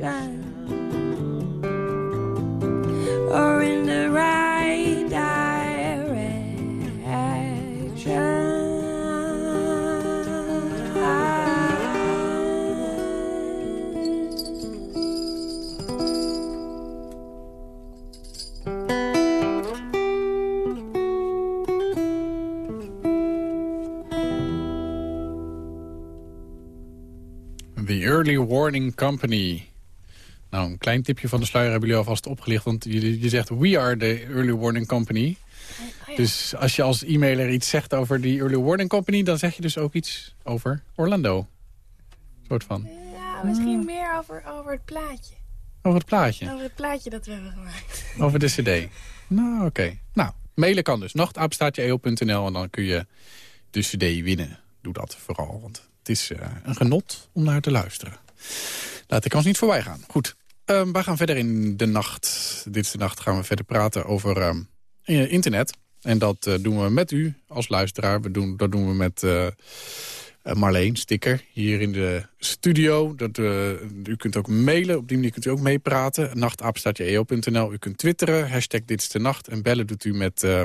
or in the right direction. The Early Warning Company. Nou, een klein tipje van de sluier hebben jullie alvast opgelicht. Want je, je zegt, we are the Early Warning Company. Dus als je als e-mailer iets zegt over die Early Warning Company... dan zeg je dus ook iets over Orlando. soort van. Ja, misschien meer over, over het plaatje. Over het plaatje. Over het plaatje dat we hebben gemaakt. Over de cd. Nou, oké. Nou, mailen kan dus. nachtapenstaatje.eo.nl en dan kun je de cd winnen. Doe dat vooral, want het is eh, een genot om naar te luisteren. Laat de kans niet voorbij gaan. Goed, Ehm we gaan verder in de nacht. Dit is de nacht gaan we verder praten over ehm, eh, internet. En dat eh, doen we met u als luisteraar. We doen, dat doen we met eh, Marleen Sticker hier in de studio. Dat, u kunt ook mailen, op die manier kunt u ook meepraten. Nachtapenstaatje.eo.nl. U kunt twitteren, hashtag dit is de nacht. En bellen doet u met eh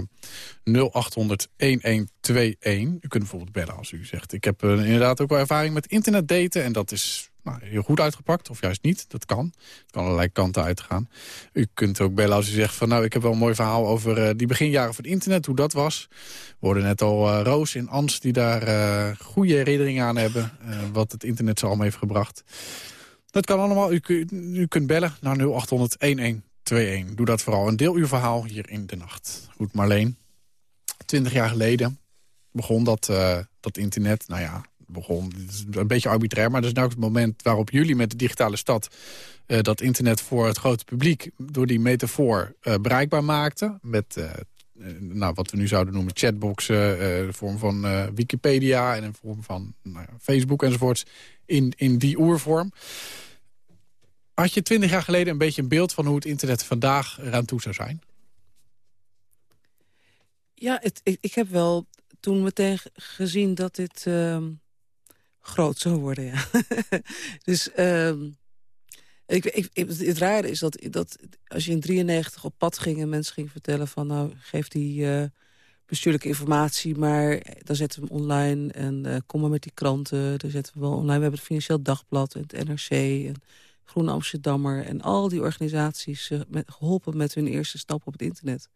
0800 1121. U kunt bijvoorbeeld bellen als u zegt... ik heb inderdaad ook wel ervaring met internetdaten... en dat is nou, heel goed uitgepakt, of juist niet. Dat kan. Het kan allerlei kanten uitgaan. U kunt ook bellen als u zegt van... nou, ik heb wel een mooi verhaal over eh, die beginjaren van het internet, hoe dat was. We hoorden net al eh, Roos in Ans die daar eh, goede herinneringen aan hebben... wat het internet ze allemaal heeft gebracht. Dat kan allemaal. U, u kunt bellen naar 0800 1121. Doe dat vooral en deel uw verhaal hier in de nacht. Goed, Marleen. Twintig jaar geleden begon dat, dat internet, nou ja, begon, het is een beetje arbitrair... maar dat is nou het moment waarop jullie met de digitale stad... eh, dat internet voor het grote publiek door die metafoor eh, bereikbaar maakten... met eh, nou, wat we nu zouden noemen chatboxen, de vorm van Wikipedia... en een vorm van nou Facebook enzovoorts, in, in die oervorm. Had je twintig jaar geleden een beetje een beeld van hoe het internet vandaag eraan toe zou zijn? Ja, het, ik, ik heb wel toen meteen gezien dat dit ehm, groot zou worden, ja. dus ehm, ik, ik, het rare is dat, dat als je in 93 op pad ging... en mensen gingen vertellen van, nou, geef die eh, bestuurlijke informatie... maar dan zetten we hem online en eh, kom maar met die kranten. Dan zetten we wel online. We hebben het Financieel Dagblad en het NRC en Groene Amsterdammer... en al die organisaties eh, geholpen met hun eerste stap op het internet.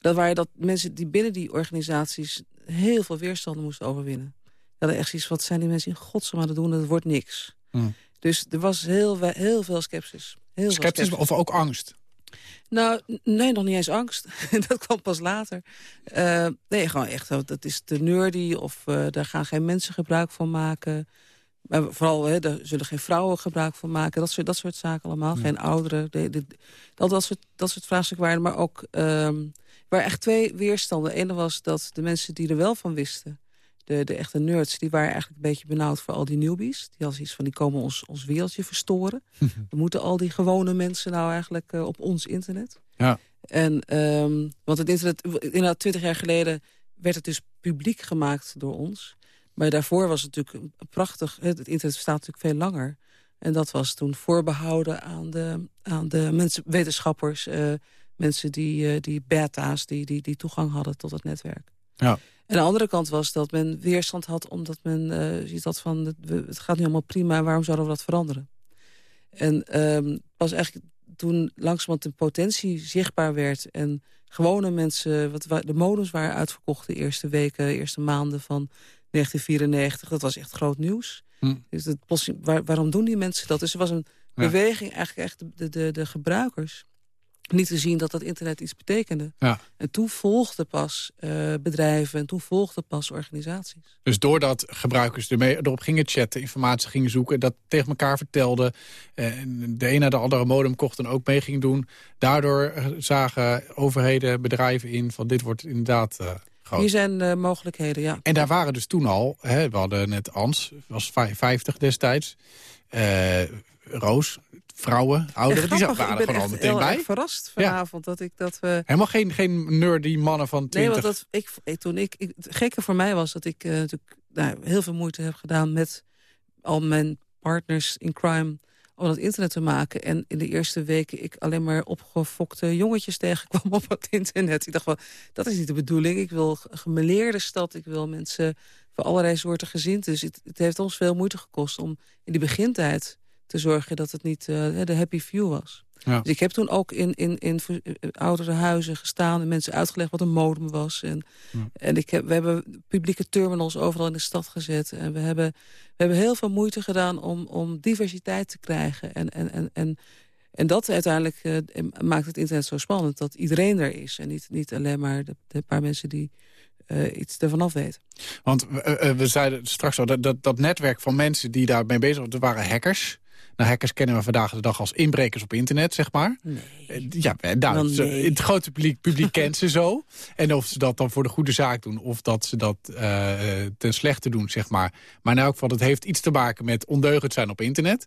Dat waren dat mensen die binnen die organisaties... heel veel weerstanden moesten overwinnen. Hadden echt zoiets, wat zijn die mensen in godsnaam aan het doen? Dat wordt niks. Hmm. Dus er was heel, heel veel sceptisch. Heel veel Sceptisch of ook angst? nou, nee, nog niet eens angst. dat kwam pas later. Eh, nee, gewoon echt, dat is te nerdy of eh, daar gaan geen mensen gebruik van maken. Maar vooral, hè, daar zullen geen vrouwen gebruik van maken. Dat soort, dat soort zaken allemaal. Geen ouderen. De, de, dat, dat, soort, dat soort vraagstukken waren. Maar ook, ehm waar echt twee weerstanden. De ene was dat de mensen die er wel van wisten... De, de echte nerds, die waren eigenlijk een beetje benauwd voor al die newbies. Die hadden iets van, die komen ons, ons wereldje verstoren. We moeten al die gewone mensen nou eigenlijk eh, op ons internet. Ja. En, ehm, want het internet, inderdaad, twintig jaar geleden werd het dus publiek gemaakt door ons. Maar daarvoor was het natuurlijk een prachtig... Het het internet bestaat natuurlijk veel langer. En dat was toen voorbehouden aan de, aan de mensen, wetenschappers... eh, mensen die, eh, die beta's, die, die, die toegang hadden tot het netwerk. Ja. En de andere kant was dat men weerstand had... omdat men eh ziet dat van, het, gaat nu allemaal prima... waarom zouden we dat veranderen? En ehm, pas eigenlijk toen langzamerhand de potentie zichtbaar werd... en gewone mensen, wat, wa- de modems waren uitverkocht... de eerste weken, de eerste maanden van 1994. Dat was echt groot nieuws. Hm. Dus waar- waarom doen die mensen dat? Dus er was een Ja. beweging, eigenlijk echt de, de, de gebruikers... niet te zien dat dat internet iets betekende. Ja. En toen volgden pas eh, bedrijven en toen volgden pas organisaties. Dus doordat gebruikers ermee, erop gingen chatten, informatie gingen zoeken... dat tegen elkaar vertelden, eh, en de een naar de andere modem kocht en ook mee ging doen... daardoor eh, zagen overheden, bedrijven in van dit wordt inderdaad groot. Hier zijn mogelijkheden, ja. En daar waren dus toen al, hè, we hadden net Ans, was vij- 50 destijds... Roos, vrouwen, ouderen, die waren ik er ben gewoon al meteen bij. erg verrast vanavond dat ik dat we... Helemaal geen, geen nerdy mannen van 20. Nee, want dat, ik, ik, toen ik, ik, het gekke voor mij was dat ik eh, natuurlijk nou, heel veel moeite heb gedaan met al mijn partners in crime om dat internet te maken. En in de eerste weken ik alleen maar opgefokte jongetjes tegenkwam op het internet. Ik dacht wel, dat is niet de bedoeling. Ik wil een gemeleerde stad. Ik wil mensen van allerlei soorten gezinten. Dus het, het heeft ons veel moeite gekost om in die begintijd te zorgen dat het niet eh, de happy few was. Ja. Dus ik heb toen ook in, in, in eh, oudere huizen gestaan... en mensen uitgelegd wat een modem was. En, en ik heb, we hebben publieke terminals overal in de stad gezet. En we hebben, we hebben heel veel moeite gedaan om, om diversiteit te krijgen. En, en, en, en, en dat uiteindelijk eh, maakt het internet zo spannend... dat iedereen er is. En niet, niet alleen maar de, de paar mensen die iets ervan af weten. Want we zeiden straks al, dat, dat, dat netwerk van mensen die daarmee bezig waren, dat waren hackers. Nou, hackers kennen we vandaag de dag als inbrekers op internet, zeg maar. Nee. Ja, eh, nou, Wel ze- nee. het grote publiek, publiek kent ze zo. En of ze dat dan voor de goede zaak doen, of dat ze dat eh, eh, ten slechte doen, zeg maar. Maar in elk geval, het heeft iets te maken met ondeugend zijn op internet.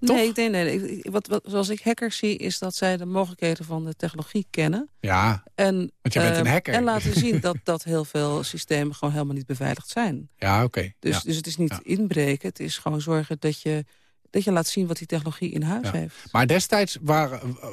Nee, denk, nee, nee. Ik- ik- Wat, wat, zoals ik hackers zie, is dat zij de mogelijkheden van de technologie kennen. Ja, En, Want jij bent een eh, hacker. En laten zien dat, dat heel veel systemen gewoon helemaal niet beveiligd zijn. ja oké. Dus, ja. dus het is niet inbreken, het is gewoon zorgen dat je, dat je laat zien wat die technologie in huis Ja. heeft. Maar destijds waren eh,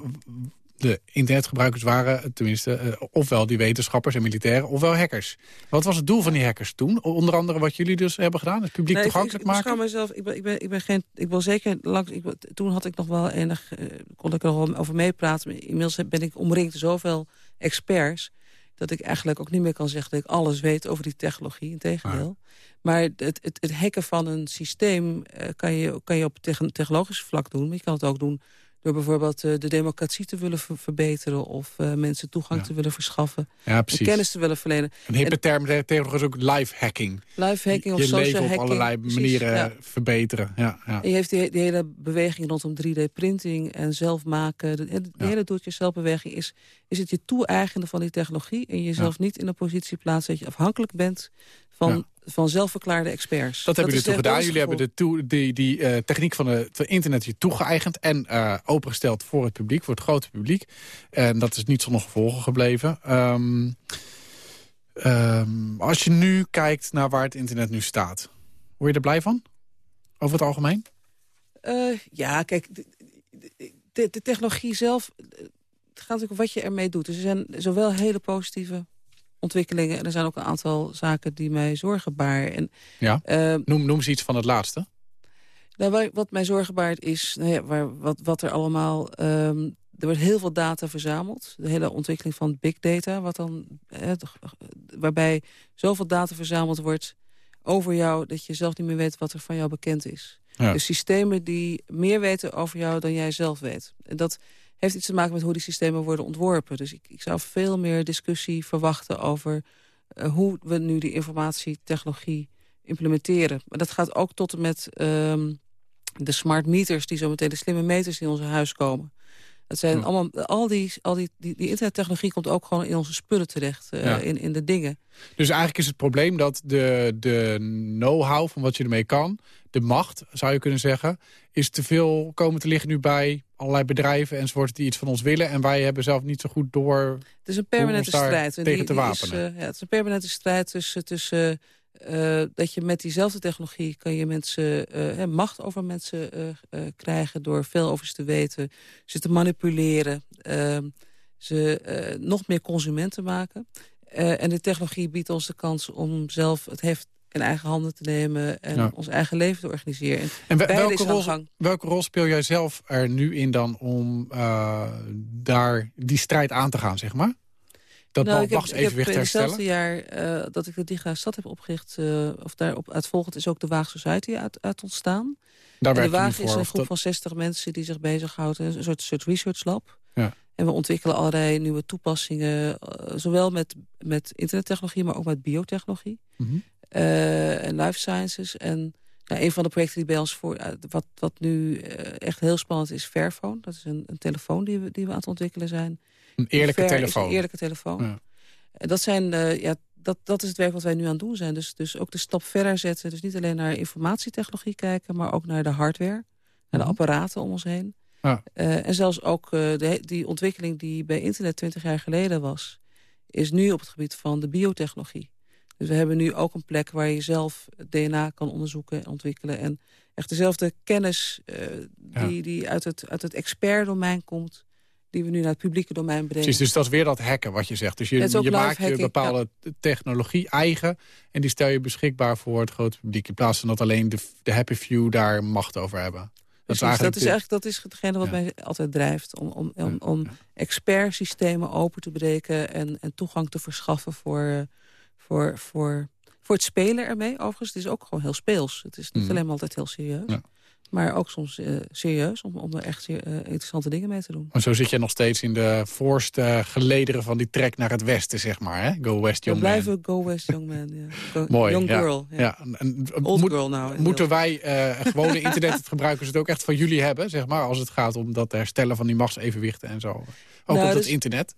de internetgebruikers waren tenminste eh, ofwel die wetenschappers en militairen ofwel hackers. Wat was het doel van die hackers toen? Onder andere wat jullie dus hebben gedaan, het publiek Nee, ik- toegankelijk ik, ik beschouw maken? mezelf, ik ben, ik ben, ik ben geen, ik wil zeker langs, ik, toen had ik nog wel enig, eh, kon ik er wel over meepraten. Inmiddels ben ik omringd door zoveel experts, dat ik eigenlijk ook niet meer kan zeggen dat ik alles weet over die technologie, integendeel. Maar het, het, het hacken van een systeem eh, kan, je, kan je op techn- technologisch vlak doen, maar je kan het ook doen door bijvoorbeeld eh, de democratie te willen ver- verbeteren... of eh, mensen toegang te willen verschaffen. Ja, en kennis te willen verlenen. Een hippe term tegenwoordig is ook live hacking. Live hacking of je social leven op hacking. allerlei Precies, manieren ja. verbeteren. Ja, ja. En je heeft die, die hele beweging rondom 3D-printing en zelf maken. De, hele doe-het-jezelf-beweging is, is het je toe-eigenen van die technologie... en jezelf niet in een positie plaatsen dat je afhankelijk bent... van, Ja. van zelfverklaarde experts. Dat hebben jullie toen echt gedaan. ons Jullie hebben de toe- die, die eh, techniek van, van internet je toegeëigend... en eh, opengesteld voor het publiek, voor het grote publiek. En dat is niet zonder gevolgen gebleven. Ehm, ehm, als je nu kijkt naar waar het internet nu staat... word je er blij van? Over het algemeen? Eh, ja, kijk, de, de- technologie zelf... Het gaat natuurlijk om wat je ermee doet. Dus er zijn zowel hele positieve ontwikkelingen... en er zijn ook een aantal zaken die mij zorgen baren. En, Ja. eh, Noem, noem eens iets van het laatste. Nou, wat mij zorgen baart is nou ja, waar, wat, wat er allemaal... ehm, er wordt heel veel data verzameld. De hele ontwikkeling van big data, wat dan, eh, eh, waarbij zoveel data verzameld wordt over jou... dat je zelf niet meer weet wat er van jou bekend is. Ja. Dus systemen die meer weten over jou dan jij zelf weet. En dat heeft iets te maken met hoe die systemen worden ontworpen. Dus ik, ik zou veel meer discussie verwachten over... eh, hoe we nu die informatietechnologie implementeren. Maar dat gaat ook tot en met ehm, de smart meters... die zo meteen de slimme meters in ons huis komen. Dat zijn allemaal, al die, al die, die, die internettechnologie komt ook gewoon in onze spullen terecht. eh, Ja. in, in de dingen. Dus eigenlijk is het probleem dat de, de know-how van wat je ermee kan... de macht, zou je kunnen zeggen... is te veel komen te liggen nu bij allerlei bedrijven enzovoort... die iets van ons willen. En wij hebben zelf niet zo goed door Het is een permanente strijd. En tegen te die is, wapenen. eh, ja, het is een permanente strijd tussen... tussen eh, dat je met diezelfde technologie kan je mensen eh, macht over mensen eh, krijgen... door veel over ze te weten, ze te manipuleren... ehm, ze nog meer consumenten maken. En de technologie biedt ons de kans om zelf het heft in eigen handen te nemen... en Ja. ons eigen leven te organiseren. En, welke rol, welke rol speel jij zelf er nu in dan om daar die strijd aan te gaan, zeg maar? Dat nou, ik heb, ik machtsevenwicht heb hetzelfde herstellen? jaar eh, dat ik de Digitale Stad heb opgericht... eh, of daarop uitvolgend is ook de Waag Society uit, uit ontstaan. Daar en de Waag voor, is een groep dat- van 60 mensen die zich bezighouden. Een soort, soort research lab. Ja. En we ontwikkelen allerlei nieuwe toepassingen. eh, zowel met, met internettechnologie, maar ook met biotechnologie. Mhm. eh, en life sciences. En nou, een van de projecten die bij ons voor... eh, wat, wat nu eh, echt heel spannend is, Fairphone. Dat is een, een telefoon die we, die we aan het ontwikkelen zijn. Een eerlijke telefoon. Een eerlijke telefoon. Ja. Dat, zijn, eh, ja, dat, dat is het werk wat wij nu aan het doen zijn. Dus, dus ook de stap verder zetten. Dus niet alleen naar informatietechnologie kijken... maar ook naar de hardware, naar de apparaten om ons heen. Ja. Eh, en zelfs ook eh, de, die ontwikkeling die bij internet 20 jaar geleden was... is nu op het gebied van de biotechnologie. Dus we hebben nu ook een plek waar je zelf DNA kan onderzoeken en ontwikkelen. En echt dezelfde kennis die, die uit het, uit het expertdomein komt... die we nu naar het publieke domein brengen. Precies, dus dat is weer dat hacken wat je zegt. Dus je, maakt je bepaalde technologie eigen... en die stel je beschikbaar voor het grote publiek... in plaats van dat alleen de, de happy few daar macht over hebben. Dat is eigenlijk, dat is eigenlijk dat is hetgene wat mij altijd drijft. Om, om, om, om expertsystemen open te breken en, en toegang te verschaffen voor, voor, voor, voor het spelen ermee. Overigens, het is ook gewoon heel speels. Het is niet Mhm. alleen maar altijd heel serieus. Maar ook soms eh, serieus, om, om er echt eh, interessante dingen mee te doen. Maar zo zit je nog steeds in de voorste gelederen van die trek naar het westen, zeg maar. Hè? Go West, We young man. blijven go west young man. Ja. Go- Mooi, young ja. girl. Ja. Ja. en- Old moet- girl nou. Moeten wij eh gewone internetgebruikers het ook echt van jullie hebben, zeg maar, als het gaat om dat herstellen van die machtsevenwichten en zo? Ook Nou, op dat dus- internet?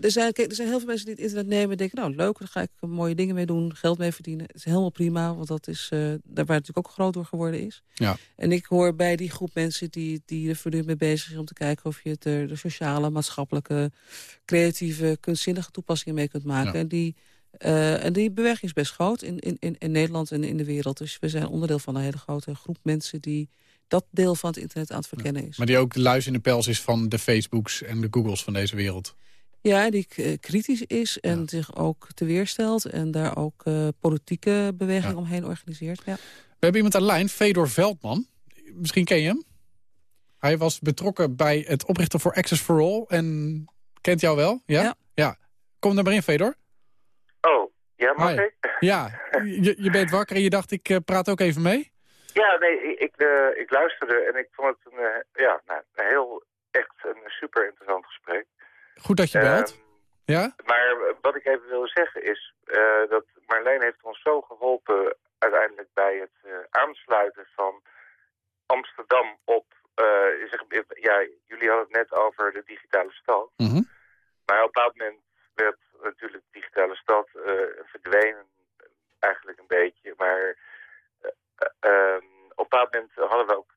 Er zijn, kijk, er zijn heel veel mensen die het internet nemen en denken... nou, leuk, daar ga ik mooie dingen mee doen, geld mee verdienen. Het is helemaal prima, want dat is eh, daar waar het natuurlijk ook groot door geworden is. Ja. En ik hoor bij die groep mensen die, die er voortdurend mee bezig is... om te kijken of je het er de sociale, maatschappelijke, creatieve, kunstzinnige toepassingen mee kunt maken. Ja. En, die, eh, en die beweging is best groot in, in, in, in Nederland en in de wereld. Dus we zijn onderdeel van een hele grote groep mensen... die dat deel van het internet aan het verkennen is. Maar die ook de luis in de pels is van de Facebooks en de Googles van deze wereld. Ja, die eh, kritisch is en zich ook te weerstelt... en daar ook eh, politieke beweging omheen organiseert. Ja. We hebben iemand aan de lijn, Fedor Veldman. Misschien ken je hem. Hij was betrokken bij het oprichten voor Access for All en kent jou wel? Ja? Ja. Kom er maar in, Fedor. Oh, ja, mag Hi. ik? Ja, je, je bent wakker en je dacht, ik eh, praat ook even mee. Ja, nee, ik, ik, eh, ik luisterde en ik vond het een, eh, ja, nou, een heel, echt een super interessant gesprek. Goed dat je Ehm, belt. Ja? Maar wat ik even wil zeggen is eh, dat Marleen heeft ons zo geholpen uiteindelijk bij het eh, aansluiten van Amsterdam op, eh, zeg, ja, jullie hadden het net over de digitale stad. Mhm. Maar op dat moment werd natuurlijk de digitale stad verdwenen eigenlijk een beetje. Maar eh, eh, ehm, op dat moment hadden we ook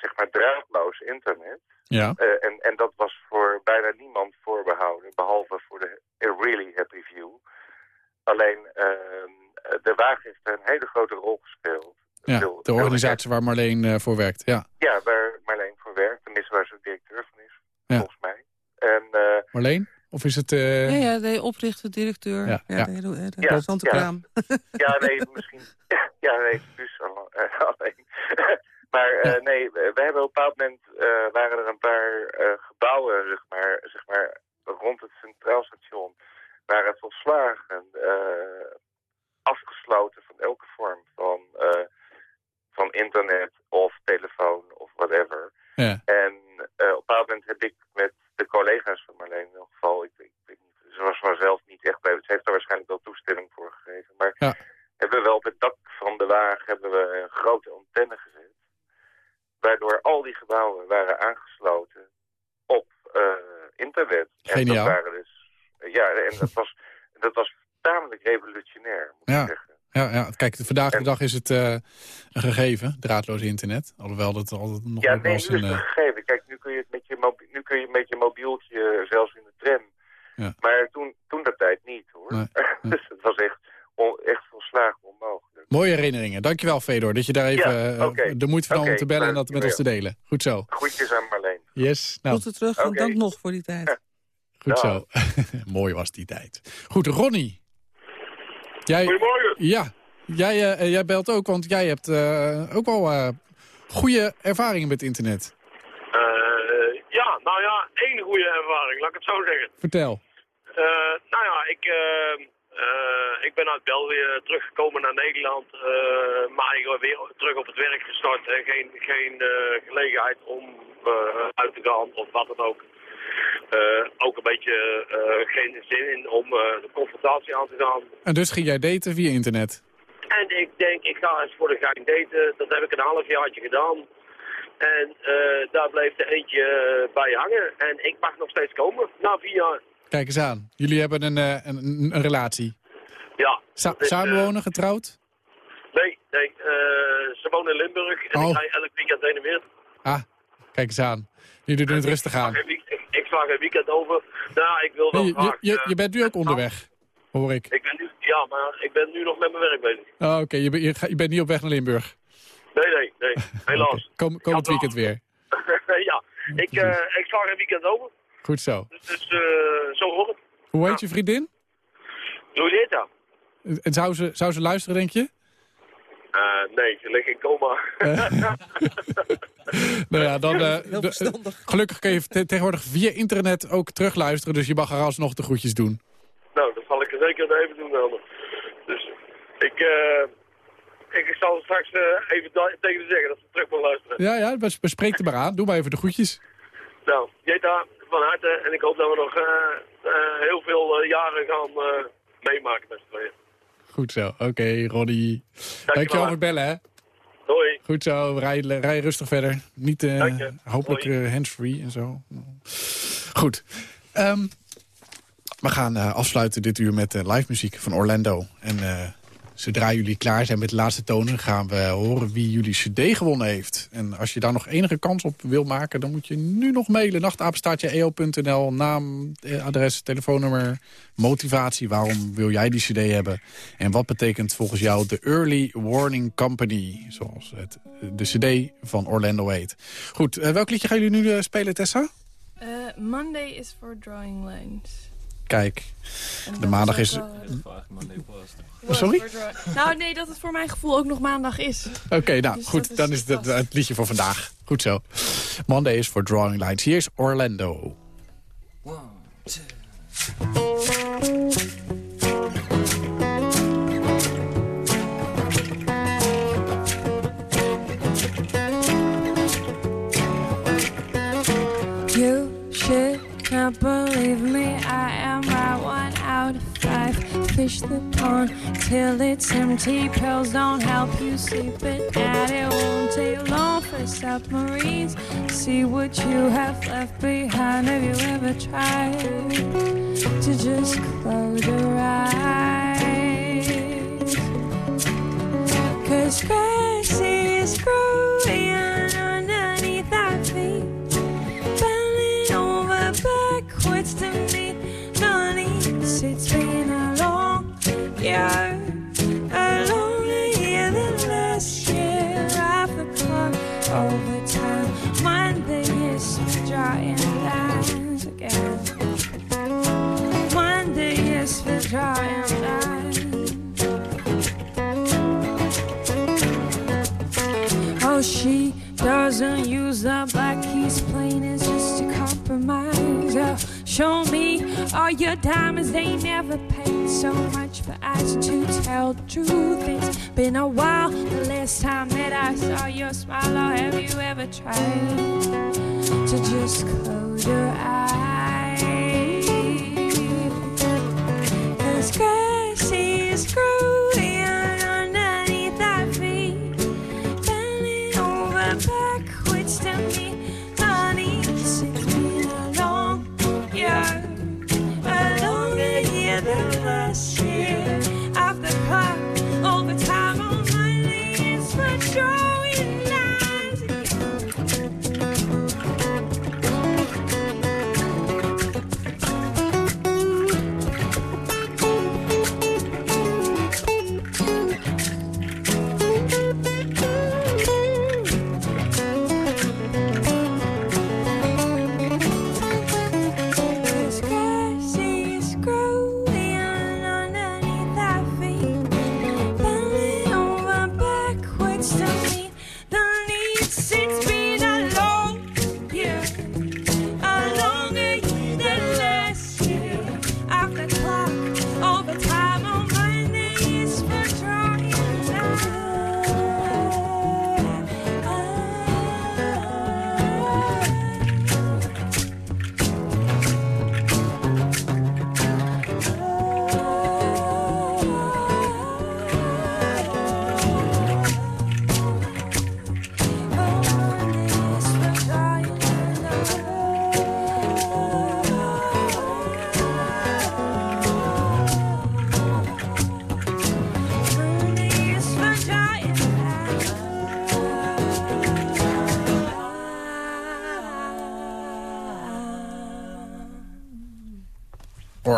zeg maar draadloos internet. Ja. Eh, en, en dat was voor bijna niemand voorbehouden, behalve voor de Really Happy Few. Alleen ehm, de wagen heeft een hele grote rol gespeeld. Ja, Veel- de veel organisatie waar Marleen eh, voor werkt. Ja. Ja, waar Marleen voor werkt, tenminste waar ze directeur van is, Ja. volgens mij. En, eh, Marleen? Of is het... eh, Ja, ja, de oprichter, directeur, Ja, ja, ja. de, hele- de, Ja, ja. kraam. Ja, nee, misschien. Ja, nee, dus al- alleen. Maar eh, nee, we hebben op een bepaald moment eh, waren er een paar eh, gebouwen, zeg maar, zeg maar, rond het Centraal Station, waren volslagen eh, afgesloten van elke vorm van, eh, van internet of telefoon of whatever. Ja. En op een bepaald moment heb ik met de collega's van Marleen in ieder geval, ik, ik niet, ze was vanzelf niet echt bij, ze heeft er waarschijnlijk wel toestemming voor gegeven, maar Ja. hebben we wel op het dak van de wagen hebben we een grote antenne gezet. Waardoor al die gebouwen waren aangesloten op eh, internet. En Geniaal. dat waren dus, ja, en dat was, dat was tamelijk revolutionair, moet ik Ja. zeggen. Ja, ja, kijk, vandaag de dag is het eh, een gegeven, draadloos internet. Alhoewel dat altijd nog Ja, wel nee, eens nu is een... het eh, gegeven. Kijk, nu kun je het met je, nu kun je met je mobieltje zelfs in de tram. Ja. Maar toen, toen dat tijd niet, hoor. Nee, dus het was echt, on, echt volslagen onmogelijk. Mooie herinneringen. Dankjewel, Fedor, dat je daar even Ja, eh, de moeite van nam om te bellen en dat met ons te delen. Goed zo. Groetjes aan Marleen. Yes, nou, Groeten terug en dank nog voor die tijd. goed zo. Mooi was die tijd. Goed, Ronnie. Jij, Goedemorgen. Ja, jij, eh, eh, jij belt ook, want jij hebt eh, ook wel goede ervaringen met internet. Ja, nou ja, één goede ervaring, laat ik het zo zeggen. Vertel. Nou ja, ik, ik ben uit België teruggekomen naar Nederland, maar eigenlijk weer terug op het werk gestart en geen, geen gelegenheid om uit te gaan of wat dan ook. Eh, ook een beetje eh, geen zin in om eh, de confrontatie aan te gaan. En dus ging jij daten via internet. En ik denk, ik ga eens voor de gein daten. Dat heb ik een halfjaartje gedaan. En daar bleef er eentje bij hangen. En ik mag nog steeds komen, na vier jaar. Kijk eens aan. Jullie hebben een, een, een, een relatie. Ja. Sa- eh, samenwonen, getrouwd? nee, nee. ze wonen in Limburg. En Oh. ik ga elk weekend heen en weer. Ah, kijk eens aan. Jullie doen het rustig aan. Ik, sla geen weekend over. Nou, ik wil wel je, graag... je, eh, je bent nu ook onderweg, hoor ik. ik ben nu, ja, maar ik ben nu nog met mijn werk bezig. Oh, Oké, je, ben- je, bent niet op weg naar Limburg. Nee, nee, nee. Helaas. Kom, komend weekend weer. ja, ik, eh, ik sla geen weekend over. Goed zo. Dus eh, zo hoor het. Hoe heet je vriendin? Dat? En zou ze, zou ze luisteren, denk je? Nee, ze ligt in coma. Nou ja, dan... eh, Heel de- verstandig. gelukkig kun je te- tegenwoordig via internet ook terugluisteren. Dus je mag er alsnog de groetjes doen. nou, dat zal ik er zeker even doen, Elmer. Dus ik, eh, ik, ik zal straks eh, even tegen ze zeggen dat ze terug moet luisteren. Ja, ja, bes- bespreek er maar aan. Doe maar even de groetjes. Nou, Jeta, van harte. En ik hoop dat we nog eh, eh, heel veel jaren gaan eh, meemaken met z'n tweeën. Goed zo. Oké, Ronnie. Dankjewel voor het bellen, hè. Goed zo, rij, rij rustig verder. Niet, eh, hopelijk eh, handsfree en zo. Goed. Ehm, we gaan eh, afsluiten dit uur met live muziek van Orlando. En zodra jullie klaar zijn met de laatste tonen... gaan we horen wie jullie cd gewonnen heeft. En als je daar nog enige kans op wil maken... dan moet je nu nog mailen. nachtapenstaatje.eo.nl. Naam, eh, adres, telefoonnummer, motivatie. Waarom wil jij die cd hebben? En wat betekent volgens jou de Early Warning Company? Zoals het, de cd van Orlando heet. Goed, eh, welk liedje gaan jullie nu eh, spelen, Tessa? Eh, Monday is for drawing lines. Kijk, En de maandag is... wel, eh, Oh, sorry? Nou, nee, dat het voor mijn gevoel ook nog maandag is. Oké, nou Dus goed, dat is dan is het het, het liedje voor vandaag. Goed zo. Monday is for Drawing Lines. Hier is Orlando. You should not believe me. I am right one out of five. Fish the pond till it's empty. Pills don't help you sleep at night. It won't take long for submarines. See what you have left behind. Have you ever tried to just close your eyes? Cause grass is growing and use the black keys plain as just a compromise. Uh, show me all your diamonds, they never paid so much for us to tell truth. It's been a while, the last time that I saw your smile. Or have you ever tried to just close your eyes? Cause grass is growing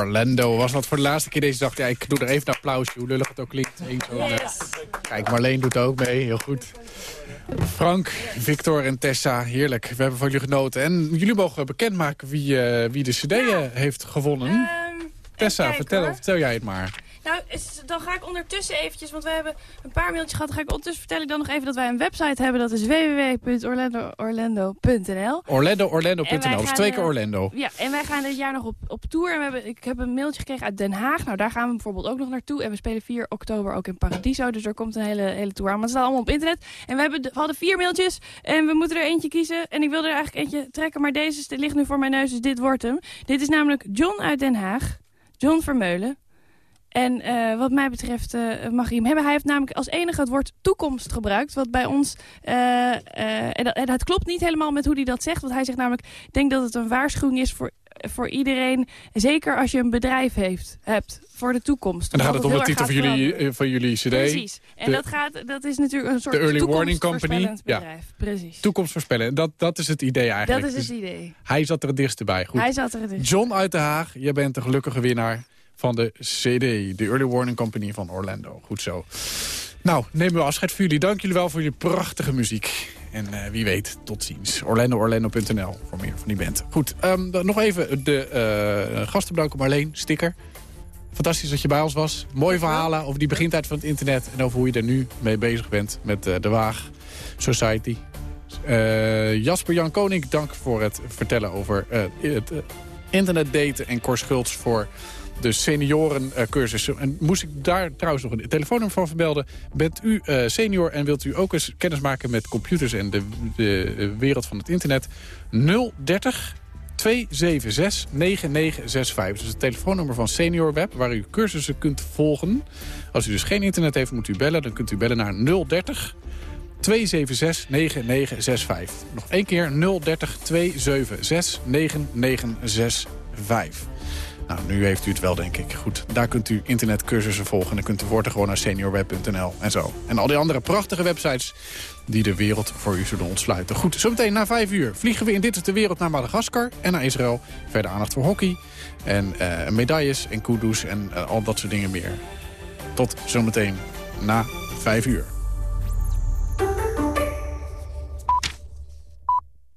Orlando was dat voor de laatste keer deze dag. Ja, ik doe er even een applausje, hoe lullig het ook klinkt. Kijk, Marleen doet ook mee, heel goed. Frank, Victor en Tessa, heerlijk. We hebben van jullie genoten. En jullie mogen bekendmaken wie, eh, wie de cd eh, heeft gewonnen. Tessa, kijken, vertel, vertel jij het maar. Dan ga ik ondertussen eventjes, want we hebben een paar mailtjes gehad. Dan ga ik ondertussen vertel ik dan nog even dat wij een website hebben. Dat is www.orlando.orlando.nl Orlando.orlando.nl, dus twee keer eh, Orlando. Ja, en wij gaan dit jaar nog op, op tour. En we hebben, ik heb een mailtje gekregen uit Den Haag. Nou, daar gaan we bijvoorbeeld ook nog naartoe. En we spelen 4 oktober ook in Paradiso. Dus er komt een hele, hele tour aan. Maar het staat allemaal op internet. En we, hebben, we hadden vier mailtjes. En we moeten er eentje kiezen. En ik wilde er eigenlijk eentje trekken. Maar deze ligt nu voor mijn neus, dus dit wordt hem. Dit is namelijk John uit Den Haag. John Vermeulen. En eh, wat mij betreft eh, mag hij hem hebben. Hij heeft namelijk als enige het woord toekomst gebruikt. Wat bij ons... eh, en, dat, en klopt niet helemaal met hoe hij dat zegt. Want hij zegt namelijk... Ik denk dat het een waarschuwing is voor, voor iedereen. Zeker als je een bedrijf heeft, hebt. Voor de toekomst. En dan gaat het om de titel van jullie, van jullie cd. Precies. En De- dat, gaat, dat is natuurlijk een soort de Early Warning Company. toekomstvoorspellend Ja. bedrijf. Precies. Toekomst voorspellen. Dat, dat is het idee eigenlijk. Dat is het Dus idee. Hij zat er het dichtst bij. Goed. Hij zat er het dichtst. John uit Den Haag, jij bent de gelukkige winnaar van de CD. De Early Warning Company van Orlando. Goed zo. Nou, neem uw afscheid voor jullie. Dank jullie wel voor jullie prachtige muziek. En eh, wie weet, tot ziens. OrlandoOrlando.nl voor meer van die band. Goed, ehm, dan nog even de eh, gasten bedanken. Marleen, sticker. Fantastisch dat je bij ons was. Mooie verhalen over die begintijd van het internet... en over hoe je er nu mee bezig bent met eh, de Waag Society. Jasper Jan Koning, dank voor het vertellen over het internet daten... en Cor Schultz voor de seniorencursus. en moest ik daar trouwens nog een telefoonnummer van vermelden. Bent u eh, senior en wilt u ook eens kennis maken met computers... en de, de wereld van het internet? 030 276 9965. Dus het telefoonnummer van Senior Web, waar u cursussen kunt volgen. Als u dus geen internet heeft, moet u bellen. Dan kunt u bellen naar 030 276 9965. Nog één keer 030 276 9965. Nou, nu heeft u het wel, denk ik. Goed, daar kunt u internetcursussen volgen. Dan kunt u voortaan gewoon naar seniorweb.nl en zo. En al die andere prachtige websites die de wereld voor u zullen ontsluiten. Goed, zometeen na vijf uur vliegen we in Dit is de Wereld naar Madagaskar en naar Israël. Verder aandacht voor hockey en eh, medailles en kudos en eh, al dat soort dingen meer. Tot zometeen na vijf uur.